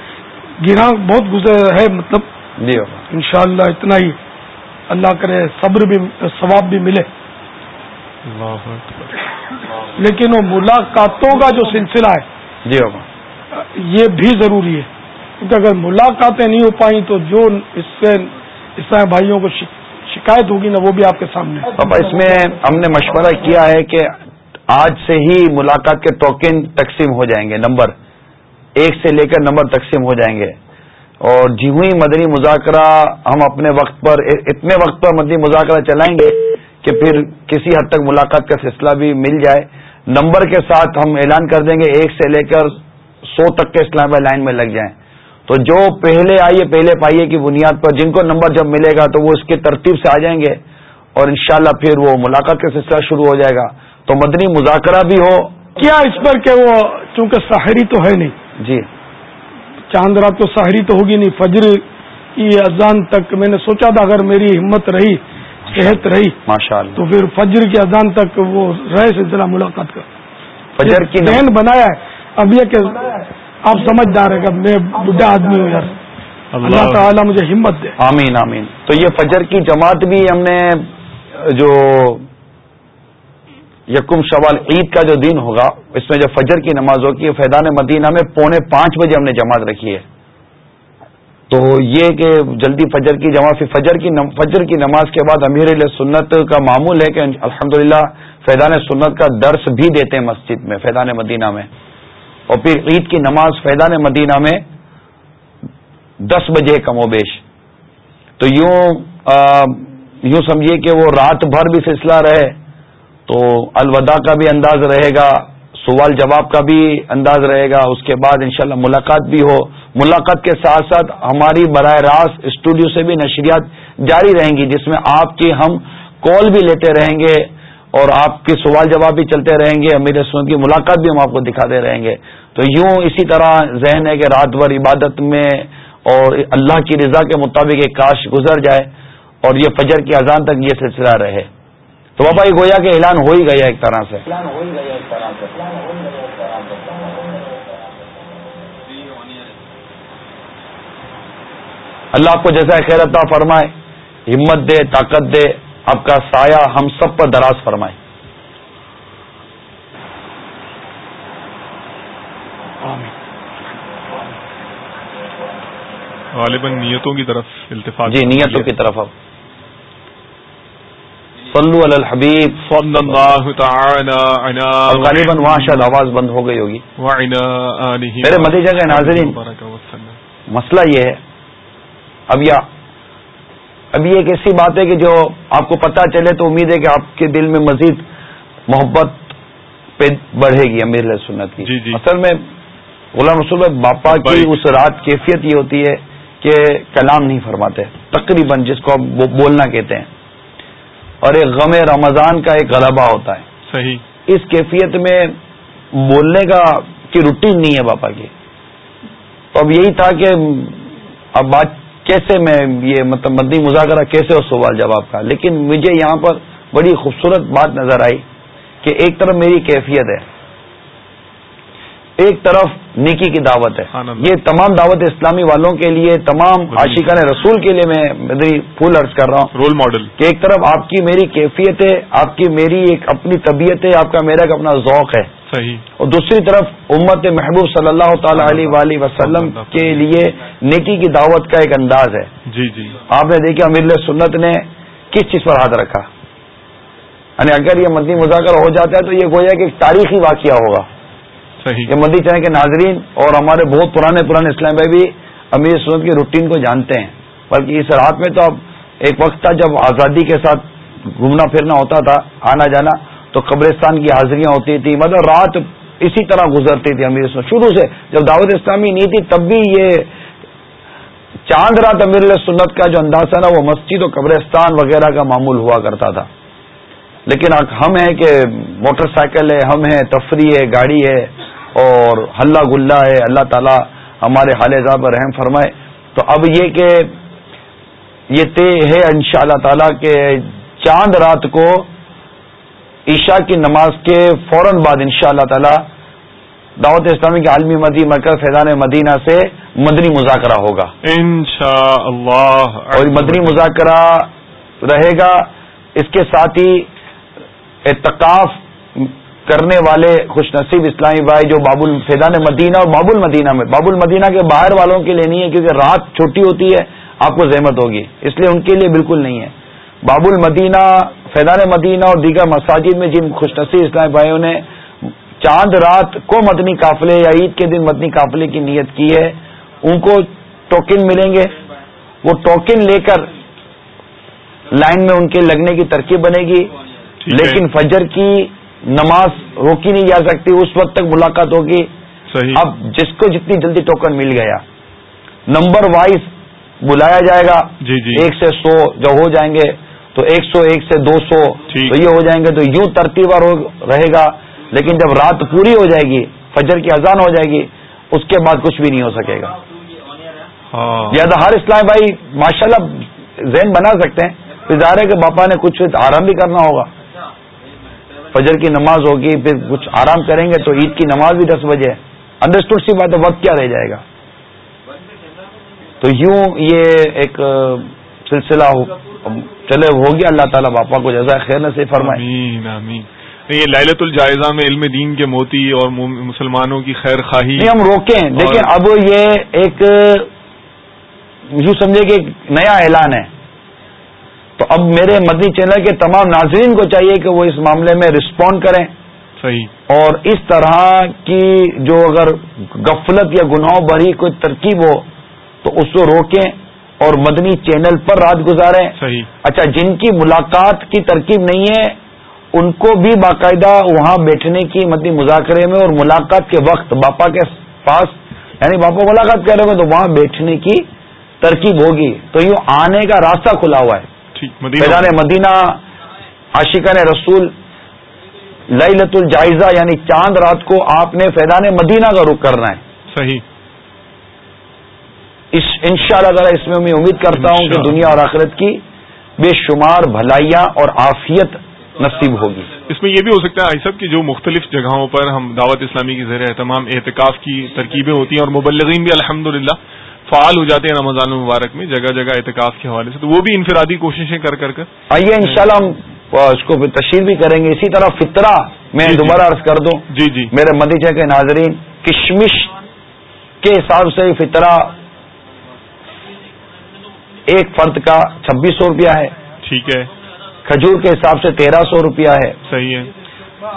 [SPEAKER 9] گرا بہت گزر ہے مطلب
[SPEAKER 2] جی
[SPEAKER 9] انشاءاللہ اتنا ہی۔ اللہ کرے صبر بھی ثواب بھی ملے۔ لیکن وہ ملاقاتوں کا جو سلسلہ ہے
[SPEAKER 2] جی بابا۔
[SPEAKER 9] یہ بھی ضروری ہے، کیونکہ اگر ملاقاتیں نہیں ہو پائیں تو جو اس سے عیسائی بھائیوں کو شکایت ہوگی نا، وہ بھی آپ کے سامنے
[SPEAKER 2] اب اس میں ہم نے مشورہ کیا ہے کہ آج سے ہی ملاقات کے ٹوکن تقسیم ہو جائیں گے، نمبر ایک سے لے کر نمبر تقسیم ہو جائیں گے۔ اور جی ہوئی مدنی مذاکرہ ہم اپنے وقت پر، اتنے وقت پر مدنی مذاکرہ چلائیں گے کہ پھر کسی حد تک ملاقات کا سلسلہ بھی مل جائے۔ نمبر کے ساتھ ہم اعلان کر دیں گے، ایک سے لے کر سو تک کے اسلام لائن میں لگ جائیں۔ تو جو پہلے آئیے پہلے پائیے کی بنیاد پر جن کو نمبر جب ملے گا تو وہ اس کی ترتیب سے آ جائیں گے اور انشاءاللہ پھر وہ ملاقات کا سلسلہ شروع ہو جائے گا۔ تو مدنی مذاکرہ بھی ہو۔
[SPEAKER 9] کیا اس پر کہ وہ چونکہ ساحری تو ہے نہیں۔
[SPEAKER 2] جی۔
[SPEAKER 9] چاند رات تو ساحری تو ہوگی نہیں فجر کی اذان تک میں نے سوچا تھا اگر میری ہمت رہی صحت رہی
[SPEAKER 2] ماشاء
[SPEAKER 9] تو پھر فجر کی اذان تک وہ رہے سلسلہ ملاقات کا
[SPEAKER 2] فجر کی
[SPEAKER 9] بنایا ہے۔ اب یہ کہ آپ سمجھدار ہیں کہ میں بڈھا آدمی ہوں یار۔ اللہ تعالیٰ مجھے ہمت دے۔
[SPEAKER 2] آمین آمین۔ تو یہ فجر کی جماعت بھی ہم نے جو یکم شوال عید کا جو دن ہوگا اس میں جو فجر کی نماز ہوگی فیضان مدینہ میں پونے پانچ بجے ہم نے جماعت رکھی ہے۔ تو یہ کہ جلدی فجر کی جماعت فجر کی فجر کی نماز کے بعد امیر سنت کا معمول ہے کہ الحمدللہ فیضان سنت کا درس بھی دیتے ہیں مسجد میں فیضان مدینہ میں۔ اور پھر عید کی نماز فیضان مدینہ میں دس بجے کم و بیش تو یوں یوں سمجھیے کہ وہ رات بھر بھی سلسلہ رہے تو الوداع کا بھی انداز رہے گا، سوال جواب کا بھی انداز رہے گا۔ اس کے بعد انشاءاللہ ملاقات بھی ہو۔ ملاقات کے ساتھ ساتھ ہماری براہ راست اسٹوڈیو سے بھی نشریات جاری رہیں گی، جس میں آپ کی ہم کال بھی لیتے رہیں گے۔ اور آپ کے سوال جواب بھی چلتے رہیں گے امیر سن کی ملاقات بھی ہم آپ کو دکھاتے رہیں گے۔ تو یوں اسی طرح ذہن ہے کہ رات بھر عبادت میں اور اللہ کی رضا کے مطابق ایک کاش گزر جائے اور یہ فجر کی اذان تک یہ سلسلہ رہے۔ تو بابا یہ گویا کہ اعلان ہو ہی گیا ایک طرح سے۔ اللہ آپ کو جیسا خیر عطا فرمائے ہمت دے طاقت دے۔ آپ کا سایہ ہم سب پر دراز فرمائے۔
[SPEAKER 1] غالباً نیتوں کی طرف التفاق
[SPEAKER 2] جی نیتوں کی طرف اب۔ صلو علی الحبیب۔
[SPEAKER 1] صلی اللہ تعالی علی
[SPEAKER 2] غالباً وہاں شاید آواز بند ہو گئی ہوگی۔
[SPEAKER 1] آلہ
[SPEAKER 2] میرے مدیجہ کے ناظرین مسئلہ یہ ہے۔ اب یا اب یہ ایک ایسی بات ہے کہ جو آپ کو پتہ چلے تو امید ہے کہ آپ کے دل میں مزید محبت پہ بڑھے گی امیر سنت کی۔
[SPEAKER 1] جی جی۔
[SPEAKER 2] اصل میں غلام رسول باپا کی اس رات کیفیت یہ ہوتی ہے کہ کلام نہیں فرماتے تقریباً جس کو بولنا کہتے ہیں۔ اور ایک غم رمضان کا ایک غلبہ ہوتا ہے۔
[SPEAKER 1] صحیح۔
[SPEAKER 2] اس کیفیت میں بولنے کا کی روٹین نہیں ہے باپا کی۔ تو اب یہی تھا کہ اب بات کیسے میں یہ مطلب مدنی مذاکرہ کیسے ہو سوال جواب کا؟ لیکن مجھے یہاں پر بڑی خوبصورت بات نظر آئی کہ ایک طرف میری کیفیت ہے ایک طرف نیکی کی دعوت ہے۔ یہ تمام دعوت اسلامی والوں کے لیے تمام عاشقان رسول کے لیے میں پھول عرض کر رہا ہوں
[SPEAKER 1] رول ماڈل
[SPEAKER 2] کہ ایک طرف آپ کی میری کیفیت ہے آپ کی میری ایک اپنی طبیعت ہے آپ کا میرا ایک اپنا ذوق ہے۔
[SPEAKER 1] صحیح۔
[SPEAKER 2] اور دوسری طرف امت محبوب صلی اللہ تعالی علیہ وسلم کے لیے نیکی کی دعوت کا ایک انداز ہے۔
[SPEAKER 1] جی جی۔
[SPEAKER 2] آپ نے دیکھا امیر سنت نے کس چیز پر ہاتھ رکھا؟ یعنی اگر یہ مدنی مذاکر ہو جاتا ہے تو یہ گویا کہ ایک تاریخی واقعہ ہوگا۔
[SPEAKER 1] صحیح۔
[SPEAKER 2] یہ مدی چینل کے ناظرین اور ہمارے بہت پرانے پرانے اسلام بھائی بھی امیر سنت کی روٹین کو جانتے ہیں۔ بلکہ اس رات میں تو اب ایک وقت تھا جب آزادی کے ساتھ گھومنا پھرنا ہوتا تھا آنا جانا۔ تو قبرستان کی حاضریاں ہوتی تھی مطلب رات اسی طرح گزرتی تھی امیر سنت شروع سے جب دعوت اسلامی نہیں تھی، تب بھی یہ چاند رات امیر سنت کا جو انداز ہے نا وہ مسجد و قبرستان وغیرہ کا معمول ہوا کرتا تھا۔ لیکن ہم ہیں کہ موٹر سائیکل ہے، ہم ہیں، تفریح ہے، گاڑی ہے، اور ہلہ گلا ہے۔ اللہ تعالیٰ ہمارے حال پر رحم فرمائے۔ تو اب یہ کہ یہ طے ہے ان شاء اللہ تعالی کہ چاند رات کو عشاء کی نماز کے فوراً بعد ان شاء اللہ تعالی دعوت اسلامی کے عالمی مدی مرکز فیضان مدینہ سے مدنی مذاکرہ ہوگا۔
[SPEAKER 1] انشاءاللہ۔
[SPEAKER 2] اور مدنی مذاکرہ رہے گا۔ اس کے ساتھ ہی اعتکاف کرنے والے خوش نصیب اسلامی بھائی جو باب الفیدان مدینہ اور باب المدینہ میں باب المدینہ کے باہر والوں کے لیے نہیں ہے کیونکہ رات چھوٹی ہوتی ہے آپ کو زحمت ہوگی۔ اس لیے ان کے لیے بالکل نہیں ہے۔ باب المدینہ فیضان مدینہ اور دیگر مساجد میں جن خوش نصیب اسلامی بھائیوں نے چاند رات کو مدنی قافلے یا عید کے دن مدنی قافلے کی نیت کی ہے ان کو ٹوکن ملیں گے۔ وہ ٹوکن لے کر لائن میں ان کے لگنے کی ترکیب بنے گی۔ لیکن فجر کی نماز روکی نہیں جا سکتی اس وقت تک ملاقات ہوگی۔
[SPEAKER 1] صحیح۔
[SPEAKER 2] اب جس کو جتنی جلدی ٹوکن مل گیا نمبر وائز بلایا جائے گا۔
[SPEAKER 1] جی جی۔
[SPEAKER 2] ایک سے سو جو ہو جائیں گے۔ تو ایک سو ایک سے دو سو تو یہ ہو جائیں گے تو یوں ترتیب رہے گا۔ لیکن جب رات پوری ہو جائے گی فجر کی اذان ہو جائے گی اس کے بعد کچھ بھی نہیں ہو سکے گا۔
[SPEAKER 1] ہاں۔
[SPEAKER 2] ہر اسلام بھائی ماشاء اللہ ذہن بنا سکتے ہیں۔ ظاہر ہے کہ باپا نے کچھ آرام بھی کرنا ہوگا۔ فجر کی نماز ہوگی پھر کچھ آرام کریں گے تو عید کی نماز بھی دس بجے انڈرسٹوڈ سی بات ہے وقت کیا رہ جائے گا۔ تو یوں یہ ایک سلسلہ چلے ہوگی اللہ تعالیٰ باپا کو جزا خیر سے فرمائے۔
[SPEAKER 1] آمین آمین۔ یہ للت الجائزہ میں علم دین کے موتی اور مسلمانوں کی خیر خواہی۔
[SPEAKER 2] ہم روکیں۔ دیکھیں اب یہ ایک یوں سمجھے کہ ایک نیا اعلان ہے۔ تو اب میرے مدنی چینل کے تمام ناظرین کو چاہیے کہ وہ اس معاملے میں رسپونڈ کریں۔
[SPEAKER 1] صحیح۔
[SPEAKER 2] اور اس طرح کی جو اگر غفلت یا گناہوں بھری کوئی ترکیب ہو تو اس کو روکیں۔ اور مدنی چینل پر رات گزاریں۔
[SPEAKER 1] صحیح۔
[SPEAKER 2] اچھا جن کی ملاقات کی ترکیب نہیں ہے ان کو بھی باقاعدہ وہاں بیٹھنے کی مدنی مذاکرے میں اور ملاقات کے وقت باپا کے پاس یعنی باپا ملاقات کر رہے ہوں تو وہاں بیٹھنے کی ترکیب ہوگی۔ تو یوں آنے کا راستہ کھلا ہوا ہے۔ فیضان مدینہ۔ عاشقہ نے رسول لت الجائزہ یعنی چاند رات کو آپ نے فیضان مدینہ کا رخ کرنا ہے۔
[SPEAKER 1] صحیح۔
[SPEAKER 2] ان شاء اللہ تعالیٰ اس میں میں امید کرتا ہوں کہ دنیا اور آخرت کی بے شمار بھلائیاں اور آفیت نصیب ہوگی۔
[SPEAKER 1] اس میں یہ بھی ہو سکتا ہے صاحب کہ جو مختلف جگہوں پر ہم دعوت اسلامی کے ذریعے تمام احتکاف کی ترکیبیں ہوتی ہیں اور مبلغین بھی الحمد فعال ہو جاتے ہیں رمضان المبارک میں جگہ جگہ اعتکاف کے حوالے سے تو وہ بھی انفرادی کوششیں کر کر کر۔
[SPEAKER 2] آئیے انشاءاللہ ہم اس کو تشہیر بھی کریں گے۔ اسی طرح فطرہ میں جی, جی۔ دوبارہ عرض کر دوں۔
[SPEAKER 1] جی جی۔
[SPEAKER 2] میرے مدیجہ کے ناظرین کشمش کے حساب سے فطرہ ایک فرد کا چھبیس سو روپیہ ہے۔
[SPEAKER 1] ٹھیک ہے۔
[SPEAKER 2] کھجور کے حساب سے تیرہ سو روپیہ ہے۔
[SPEAKER 1] صحیح ہے۔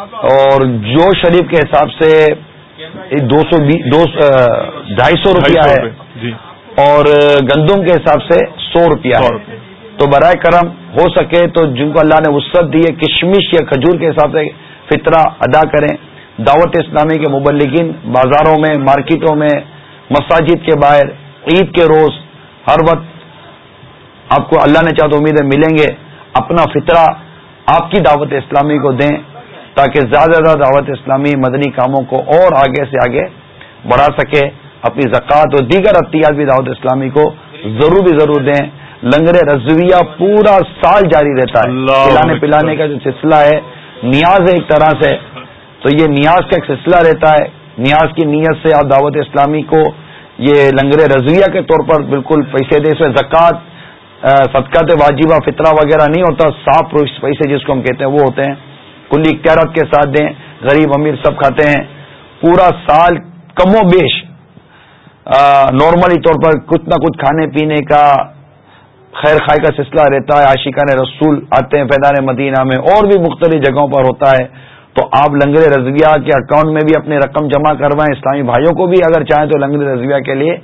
[SPEAKER 2] اور جو شریف کے حساب سے دو سو ڈھائی سو روپیہ ہے۔
[SPEAKER 1] جی۔
[SPEAKER 2] اور گندم کے حساب سے سو روپیہ ہے۔ تو برائے کرم ہو سکے تو جن کو اللہ نے وسط دی ہے کشمش یا کھجور کے حساب سے فطرہ ادا کریں۔ دعوت اسلامی کے مبلگین بازاروں میں مارکیٹوں میں مساجد کے باہر عید کے روز ہر وقت آپ کو اللہ نے چاہ تو امیدیں ملیں گے اپنا فطرہ آپ کی دعوت اسلامی کو دیں تاکہ زیادہ زیادہ دعوت اسلامی مدنی کاموں کو اور آگے سے آگے بڑھا سکے۔ اپنی زکوٰۃ اور دیگر اختیار بھی دعوت اسلامی کو ضرور بھی ضرور دیں۔ لنگر رضویہ پورا سال جاری رہتا ہے۔ پلانے پلانے کا جو سلسلہ ہے نیاز ہے ایک طرح سے۔ تو یہ نیاز کا ایک سلسلہ رہتا ہے۔ نیاز کی نیت سے آپ دعوت اسلامی کو یہ لنگر رضویہ کے طور پر بالکل پیسے دے سو زکوٰۃ صدقات واجبہ، فطرہ وغیرہ نہیں ہوتا صاف پیسے جس کو ہم کہتے ہیں، وہ ہوتے ہیں۔ کلی اختیارات کے ساتھ دیں، غریب امیر سب کھاتے ہیں۔ پورا سال کم و بیش نارملی طور پر کچھ نہ کچھ کھانے پینے کا خیر خائی کا سلسلہ رہتا ہے۔ عاشقان رسول آتے ہیں فیدان مدینہ میں، اور بھی مختلف جگہوں پر ہوتا ہے۔ تو آپ لنگر رضویہ کے اکاؤنٹ میں بھی اپنے رقم جمع کروائیں، اسلامی بھائیوں کو بھی اگر چاہیں تو لنگر رضویہ کے لیے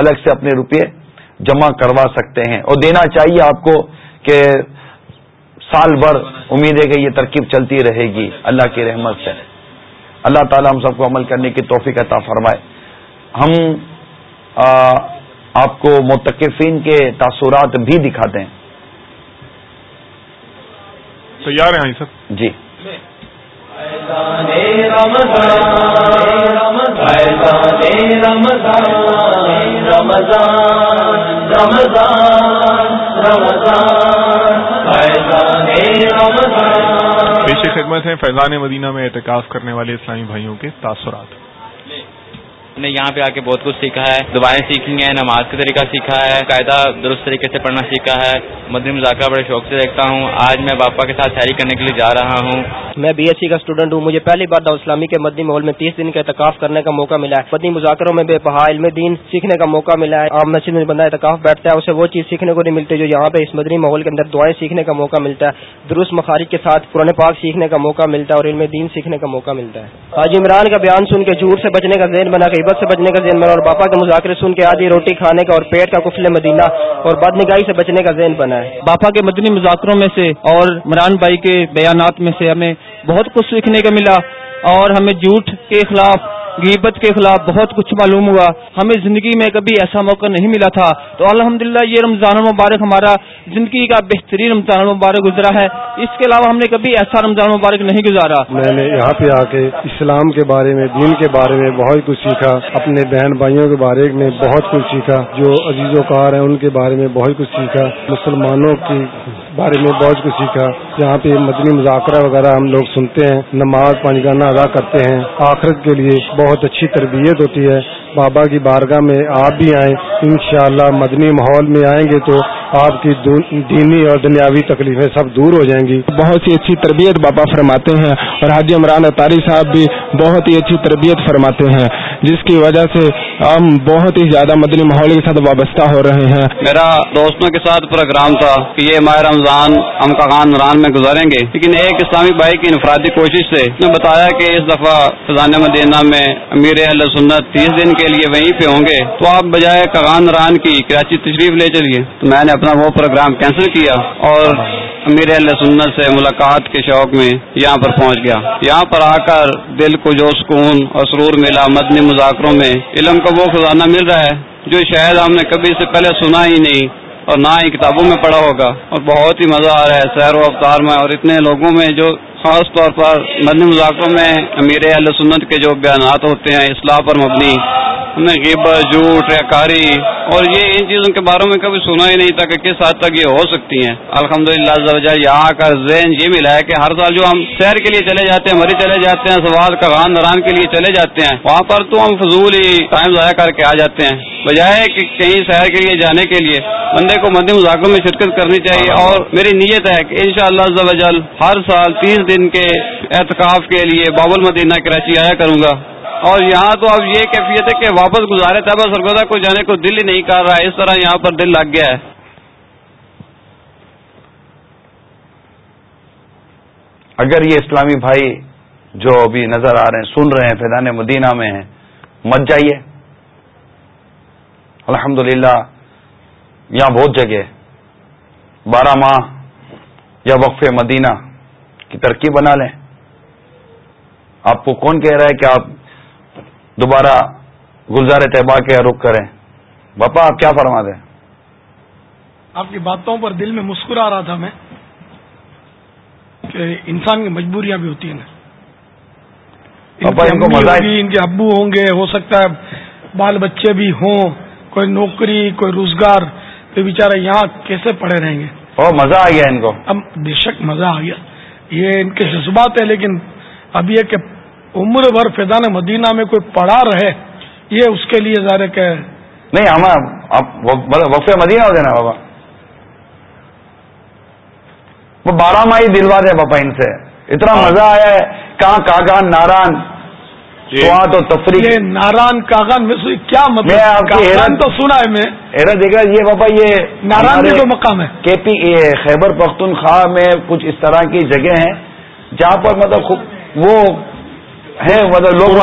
[SPEAKER 2] الگ سے اپنے روپے جمع کروا سکتے ہیں اور دینا چاہیے آپ کو کہ سال بھر امید ہے کہ یہ ترکیب چلتی رہے گی۔ اللہ کی رحمت سے۔ اللہ تعالی ہم سب کو عمل کرنے کی توفیق عطا فرمائے۔ ہم آپ کو متقفین کے تاثرات بھی دکھاتے ہیں۔
[SPEAKER 1] تیار ہیں سر
[SPEAKER 2] جی۔
[SPEAKER 1] پیش خدمت ہیں فیضان مدینہ میں اعتکاف کرنے والے اسلامی بھائیوں کے تاثرات
[SPEAKER 10] نے یہاں پہ آ کے بہت کچھ سیکھا ہے۔ دعائیں سیکھی ہیں، نماز کا طریقہ سیکھا ہے، قاعدہ درست طریقے سے پڑھنا سیکھا ہے۔ مدنی مذاکرہ بڑے شوق سے دیکھتا ہوں۔ آج میں باپا کے ساتھ سیری کرنے کے لیے جا رہا ہوں۔
[SPEAKER 11] میں بی ایس سی کا اسٹوڈنٹ ہوں۔ مجھے پہلی بار دعوت اسلامی کے مدنی ماحول میں تیس دن کا اعتکاف کرنے کا موقع ملا ہے۔ مدنی مذاکروں میں بے بہا علم دین سیکھنے کا موقع ملا ہے۔ عام مسجد میں بندہ اعتکاف بیٹھتا ہے، اسے وہ چیز سیکھنے کو نہیں ملتی جو یہاں پہ اس مدنی ماحول کے اندر دعائیں سیکھنے کا موقع ملتا ہے۔ درست مخارج کے ساتھ پرانے پاک سیکھنے کا موقع ملتا ہے اور علم دین سیکھنے کا موقع ملتا ہے۔ حاجی عمران کا بیان سن کے جھوٹ سے بچنے کا ذہن بنا غیبت سے بچنے کا ذہن بنا اور باپا کے مذاکرے سن کے آدھی روٹی کھانے کا اور پیٹ کا کفل مدینہ اور بد نگاہی سے بچنے کا ذہن بنا ہے۔
[SPEAKER 12] باپا کے مدنی مذاکروں میں سے اور مران بھائی کے بیانات میں سے ہمیں بہت کچھ سیکھنے کا ملا اور ہمیں جھوٹ کے خلاف غیبت کے خلاف بہت کچھ معلوم ہوا۔ ہمیں زندگی میں کبھی ایسا موقع نہیں ملا تھا۔ تو الحمدللہ یہ رمضان المبارک ہمارا زندگی کا بہترین رمضان المبارک گزرا ہے۔ اس کے علاوہ ہم نے کبھی ایسا رمضان المبارک نہیں گزارا۔
[SPEAKER 13] میں نے یہاں پہ آ کے اسلام کے بارے میں، دین کے بارے میں بہت کچھ سیکھا۔ اپنے بہن بھائیوں کے بارے میں بہت کچھ سیکھا۔ جو عزیز و کار ہیں، ان کے بارے میں بہت کچھ سیکھا۔ مسلمانوں کی بارے میں بہت کچھ سیکھا۔ یہاں پہ مدنی مذاکرہ وغیرہ ہم لوگ سنتے ہیں۔ نماز پانچ گانا ادا کرتے ہیں۔ آخرت کے لیے بہت اچھی تربیت ہوتی ہے۔ بابا کی بارگاہ میں آپ بھی آئیں انشاءاللہ مدنی ماحول میں آئیں گے تو آپ کی دینی اور دنیاوی تکلیفیں سب دور ہو جائیں گی۔
[SPEAKER 14] بہت ہی اچھی تربیت بابا فرماتے ہیں اور حاجی عمران اطاری صاحب بھی بہت ہی اچھی تربیت فرماتے ہیں جس کی وجہ سے ہم بہت ہی زیادہ مدنی ماحول کے ساتھ وابستہ ہو رہے ہیں۔
[SPEAKER 10] میرا دوستوں کے ساتھ پروگرام تھا کہ یہ ماہ رمضان ہم کا خان ران میں گزاریں گے لیکن ایک اسلامی بھائی کی انفرادی کوشش سے نے بتایا کہ اس دفعہ فضان مدینہ میں امیر اللہ سنت تیس دن کے لیے وہیں پہ ہوں گے، تو آپ بجائے کغان ران کی کراچی تشریف لے چلیے۔ تو میں نے اپنا وہ پروگرام کینسل کیا اور امیر اللہ سنت سے ملاقات کے شوق میں یہاں پر پہنچ گیا۔ یہاں پر آ کر دل کو جو سکون اور سرور ملا مدنی مذاکروں میں، علم کا وہ خزانہ مل رہا ہے جو شاید ہم نے کبھی سے پہلے سنا ہی نہیں اور نہ ہی کتابوں میں پڑھا ہوگا۔ اور بہت ہی مزہ آ رہا ہے، سیر و افطار میں اور اتنے لوگوں میں جو خاص طور پر مدنی مذاکروں میں امیر اہل سنت کے جو بیانات ہوتے ہیں، اصلاح پر مبنی، ہمیں غیبت، جھوٹ، ریاکاری اور یہ ان چیزوں کے بارے میں کبھی سنا ہی نہیں تھا کہ کس حد تک یہ ہو سکتی ہیں۔ الحمد للہ یہاں کا ذہن یہ ملا ہے کہ ہر سال جو ہم سیر کے لیے چلے جاتے ہیں، مری چلے جاتے ہیں، سواد کا غان نران کے لیے چلے جاتے ہیں، وہاں پر تو ہم فضول ہی ٹائم ضائع کر کے آ جاتے ہیں۔ بجائے کہ کہیں سیر کے لیے جانے کے لیے بندے کو مدی مذاکروں میں شرکت کرنی چاہیے اور میری نیت ہے کہ ان شاء اللہ ہر سال تیس دن کے اعتکاف کے لیے بابل مدینہ کراچی آیا کروں گا۔ اور یہاں تو اب یہ کیفیت ہے کہ واپس گزارے تھا بس سرگودا کو جانے کو دل ہی نہیں کر رہا ہے اس طرح یہاں پر دل لگ گیا ہے۔
[SPEAKER 2] اگر یہ اسلامی بھائی جو ابھی نظر آ رہے ہیں سن رہے ہیں فیضان مدینہ میں ہیں مت جائیے۔ الحمد یہاں بہت جگہ بارہ ماہ یا وقف مدینہ کی ترکیب بنا لیں۔ آپ کو کون کہہ رہا ہے کہ آپ دوبارہ گلزار طیبہ کے رخ کریں؟ باپا آپ کیا فرما دیں؟
[SPEAKER 9] آپ کی باتوں پر دل میں مسکرا رہا تھا میں کہ انسان کی مجبوریاں بھی ہوتی ہیں۔ ان کی ان کے ابو ہوں گے ہو سکتا ہے بال بچے بھی ہوں۔ کوئی نوکری کوئی روزگار تو بیچارہ یہاں کیسے پڑے رہیں گے؟
[SPEAKER 2] مزہ آ گیا ان کو۔
[SPEAKER 9] اب بے شک مزہ آ گیا۔ یہ ان کے جذبات ہے لیکن اب یہ کہ عمر بھر فیضان مدینہ میں کوئی پڑا رہے یہ اس کے لیے ظاہر کہ
[SPEAKER 2] نہیں ہم وقف مدینہ ہو جانا بابا۔ وہ بارہ ماہی دلوا دے پاپا ان سے۔ اتنا ہاں۔ مزہ آیا ہے۔ کہاں کاغان ناران
[SPEAKER 9] تو تفریح۔ ناران کاغان میں کیا مطلب؟ تو سنا ہے میں۔
[SPEAKER 2] حیرت دیکھا یہ پاپا یہ
[SPEAKER 9] ناران میں جو مقام ہے۔
[SPEAKER 2] کے پی خیبر پختونخوا میں کچھ اس طرح کی جگہ ہیں جہاں پر مطلب وہ ہے مطلب لوگ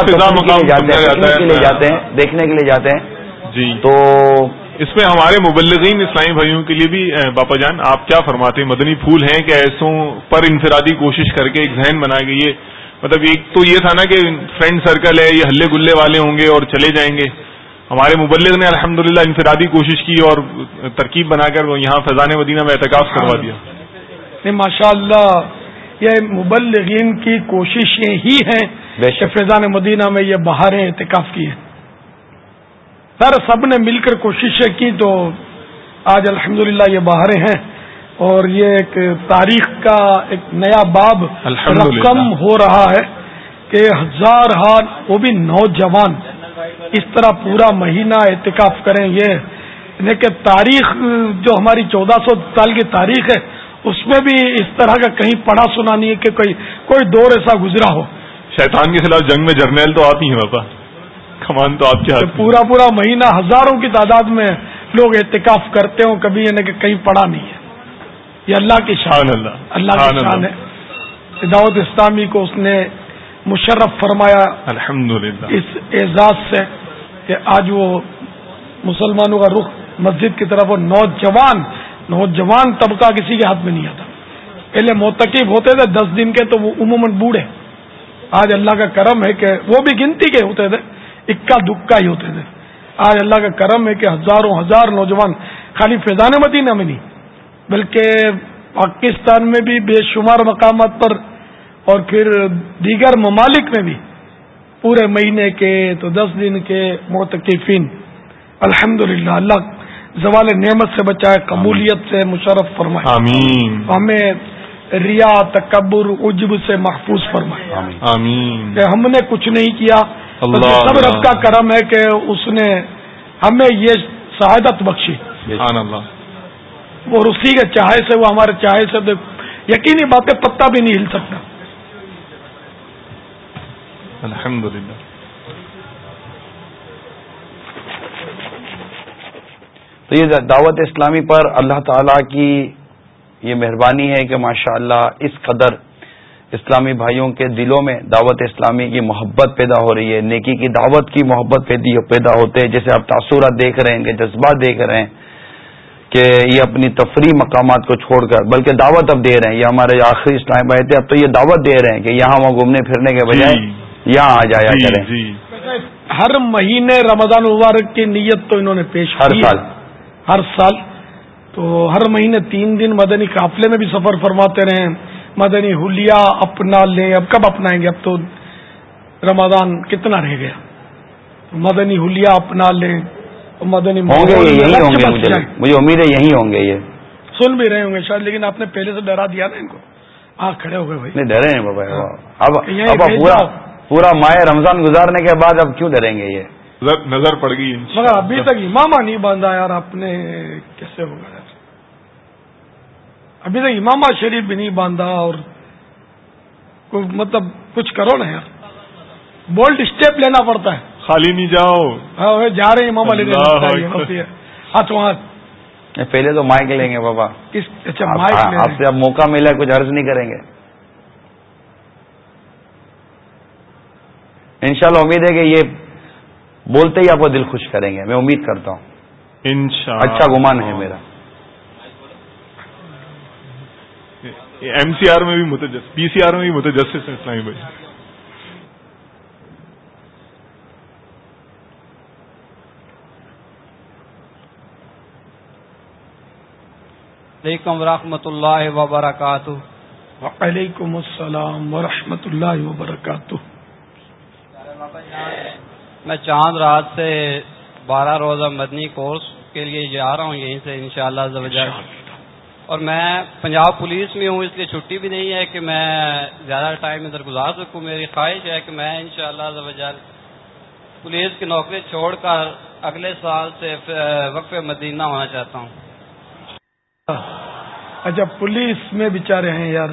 [SPEAKER 2] جاتے ہیں کے لیے جاتے ہیں دیکھنے کے لیے جاتے ہیں۔
[SPEAKER 1] جی۔
[SPEAKER 2] تو
[SPEAKER 1] اس میں ہمارے مبلغین اسلامی بھائیوں کے لیے بھی باپا جان آپ کیا فرماتے ہیں؟ مدنی پھول ہیں کہ ایسوں پر انفرادی کوشش کر کے ایک ذہن بنا کے یہ مطلب ایک تو یہ تھا نا کہ فرینڈ سرکل ہے یہ ہلے گلے والے ہوں گے اور چلے جائیں گے۔ ہمارے مبلغ نے الحمدللہ انفرادی کوشش کی اور ترکیب بنا کر وہ یہاں فیضان مدینہ میں احتکاف کروا دیا۔
[SPEAKER 9] ماشاء اللہ یہ مبلغین کی کوششیں ہی ہیں کہ فیضان مدینہ میں یہ بہاریں احتکاف کی ہیں۔ سر سب نے مل کر کوششیں کی تو آج الحمدللہ یہ بہاریں ہیں۔ اور یہ ایک تاریخ کا ایک نیا باب رقم ہو رہا ہے کہ ہزار ہار وہ بھی نوجوان اس طرح پورا مہینہ احتکاف کریں یہ کہ تاریخ جو ہماری چودہ سو سال کی تاریخ ہے اس میں بھی اس طرح کا کہیں پڑھا سنا نہیں ہے کہ کوئی کوئی دور ایسا گزرا ہو۔
[SPEAKER 1] شیطان کے خلاف جنگ میں جرنیل تو آتی ہیں بابا۔ کمان تو آپ کے ہاتھ
[SPEAKER 9] پورا پورا مہینہ ہزاروں کی تعداد میں لوگ احتکاف کرتے ہوں کبھی یعنی کہ کہیں پڑا نہیں ہے۔ یہ اللہ کی شان اللہ. اللہ کی شان ہے. دعوت اسلامی کو اس نے مشرف فرمایا.
[SPEAKER 1] الحمد
[SPEAKER 9] اس اعزاز سے کہ آج وہ مسلمانوں کا رخ مسجد کی طرف وہ نوجوان نوجوان طبقہ کسی کے ہاتھ میں نہیں آتا. پہلے موتقب ہوتے تھے دس دن کے تو وہ عموماً بوڑھے. آج اللہ کا کرم ہے کہ وہ بھی گنتی کے ہوتے تھے اکا دکا ہی ہوتے تھے. آج اللہ کا کرم ہے کہ ہزاروں ہزار نوجوان خالی فیضان مدینہ میں نہیں بلکہ پاکستان میں بھی بے شمار مقامات پر اور پھر دیگر ممالک میں بھی پورے مہینے کے تو دس دن کے موتقفین الحمد للہ اللہ زوال نعمت سے بچائے قبولیت سے مشرف فرمائے۔ ہمیں ریا تکبر عجب سے محفوظ فرمائے۔ ہم نے کچھ نہیں کیا۔ سب رب کا کرم ہے کہ اس نے ہمیں یہ شہادت بخشی۔ اور اسی کے چاہے سے، وہ ہمارے چاہے سے یقینی باتیں پتا بھی نہیں ہل سکتا۔
[SPEAKER 1] الحمد للہ
[SPEAKER 2] تو یہ دعوت اسلامی پر اللہ تعالی کی یہ مہربانی ہے کہ ماشاء اللہ اس قدر اسلامی بھائیوں کے دلوں میں دعوت اسلامی کی محبت پیدا ہو رہی ہے، نیکی کی دعوت کی محبت پیدا ہوتے ہیں، جیسے آپ تاثرات دیکھ رہے ہیں کہ جذبات دیکھ رہے ہیں۔ کہ یہ اپنی تفریح مقامات کو چھوڑ کر بلکہ دعوت اب دے رہے ہیں یہ ہمارے آخری اسلام بھائی تھے اب تو یہ دعوت دے رہے ہیں کہ یہاں وہاں گھومنے پھرنے کے بجائے جی۔ یہاں آ جایا جی، کریں۔
[SPEAKER 9] جی۔ ہر مہینے رمضان مبارک کی نیت تو انہوں نے پیش
[SPEAKER 2] ہر سال۔
[SPEAKER 9] ہر سال۔ تو ہر مہینے تین دن مدنی قافلے میں بھی سفر فرماتے رہے مدنی ہولیا اپنا لیں۔ اب کب اپنائیں گے؟ اب تو رمضان کتنا رہ گیا۔ مدنی ہولیا اپنا لیں۔ مدنی
[SPEAKER 2] ہوں گے یہی ہوں گے مجھے۔ امید ہے یہی ہوں گے یہ۔
[SPEAKER 9] سن بھی رہے ہوں گے شاید لیکن آپ نے پہلے سے ڈرا دیا نا ان کو۔ آ کھڑے ہو گئے بھائی۔
[SPEAKER 2] نہیں ڈرے ہیں بابا اب پورا پورا ماہ رمضان گزارنے کے بعد اب کیوں ڈریں گے یہ؟
[SPEAKER 1] نظر پڑ گئی
[SPEAKER 9] مگر ابھی تک امامہ نہیں باندھا یار آپ نے کیسے ہوگا یار ابھی تک امامہ شریف بھی نہیں باندھا اور مطلب کچھ کرو نا یار۔ بولڈ اسٹیپ لینا پڑتا ہے۔
[SPEAKER 1] خالی نہیں جاؤ۔
[SPEAKER 9] ہاں جا رہے ہیں ماما لے ہاتھ ہاتھ۔
[SPEAKER 2] پہلے تو مائک لیں گے بابا۔
[SPEAKER 9] اچھا
[SPEAKER 2] آپ سے اب موقع ملا کچھ عرض نہیں کریں گے۔ انشاءاللہ امید ہے کہ یہ بولتے ہی آپ کو دل خوش کریں گے۔ میں امید کرتا ہوں۔ اچھا گمان ہے میرا۔
[SPEAKER 1] ایم سی آر میں بھی متجس پی سی آر میں بھی متجسس اسلامی بھائی۔
[SPEAKER 10] علیکم ورحمۃ اللہ وبرکاتہ۔
[SPEAKER 9] وعلیکم السلام ورحمۃ اللہ وبرکاتہ۔
[SPEAKER 10] میں چاند رات سے بارہ روزہ مدنی کورس کے لیے جا رہا ہوں یہیں سے انشاءاللہ شاء اور میں پنجاب پولیس میں ہوں اس لیے چھٹی بھی نہیں ہے کہ میں زیادہ ٹائم ادھر گزار سکوں۔ میری خواہش ہے کہ میں انشاءاللہ شاء پولیس کی نوکری چھوڑ کر اگلے سال سے وقف مدینہ ہونا چاہتا ہوں۔
[SPEAKER 9] اچھا پولیس میں بےچارے ہیں یار۔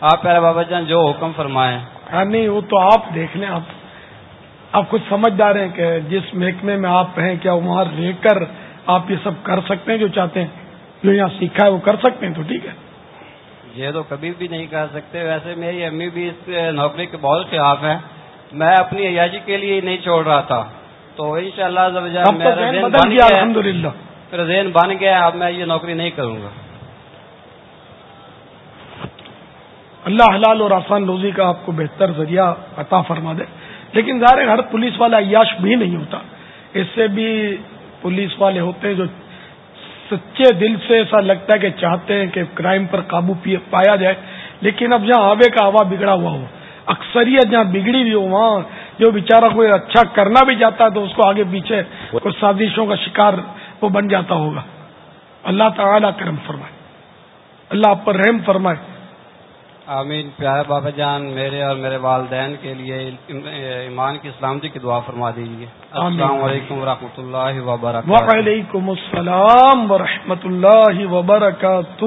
[SPEAKER 10] آپ پیارے بابا جان جو حکم فرمائے۔
[SPEAKER 9] ہاں نہیں وہ تو آپ دیکھ لیں آپ آپ خود سمجھدار ہیں کہ جس محکمے میں آپ ہیں کیا وہاں رہ کر آپ یہ سب کر سکتے ہیں جو چاہتے ہیں؟ جو یہاں سیکھا ہے وہ کر سکتے ہیں تو ٹھیک ہے۔
[SPEAKER 10] یہ تو کبھی بھی نہیں کر سکتے۔ ویسے میری امی بھی اس نوکری کے بہت خلاف ہیں۔ میں اپنی عیاشی کے لیے نہیں چھوڑ رہا تھا۔ تو ان شاء اللہ
[SPEAKER 9] الحمد للہ
[SPEAKER 10] ذہن بن گیا اب میں یہ نوکری نہیں کروں گا۔
[SPEAKER 9] اللہ حلال اور آسان روزی کا آپ کو بہتر ذریعہ عطا فرما دے۔ لیکن ظاہر ہر پولیس والا عیاش بھی نہیں ہوتا۔ اس سے بھی پولیس والے ہوتے ہیں جو سچے دل سے ایسا لگتا ہے کہ چاہتے ہیں کہ کرائم پر قابو پایا جائے۔ لیکن اب جہاں آبے کا ہوا بگڑا ہوا ہو اکثریت جہاں بگڑی ہوئی ہو وہاں جو بیچارہ کوئی اچھا کرنا بھی جاتا ہے تو اس کو آگے پیچھے کچھ سازشوں کا شکار وہ بن جاتا ہوگا۔ اللہ تعالی کرم فرمائے۔ اللہ آپ پر رحم فرمائے۔
[SPEAKER 10] آمین۔ پیارے بابا جان میرے اور میرے والدین کے لیے ایمان کی سلامتی کی دعا فرما دیجیے۔ السلام علیکم ورحمۃ اللہ وبرکاتہ۔
[SPEAKER 9] وعلیکم السلام ورحمۃ اللہ وبرکاتہ۔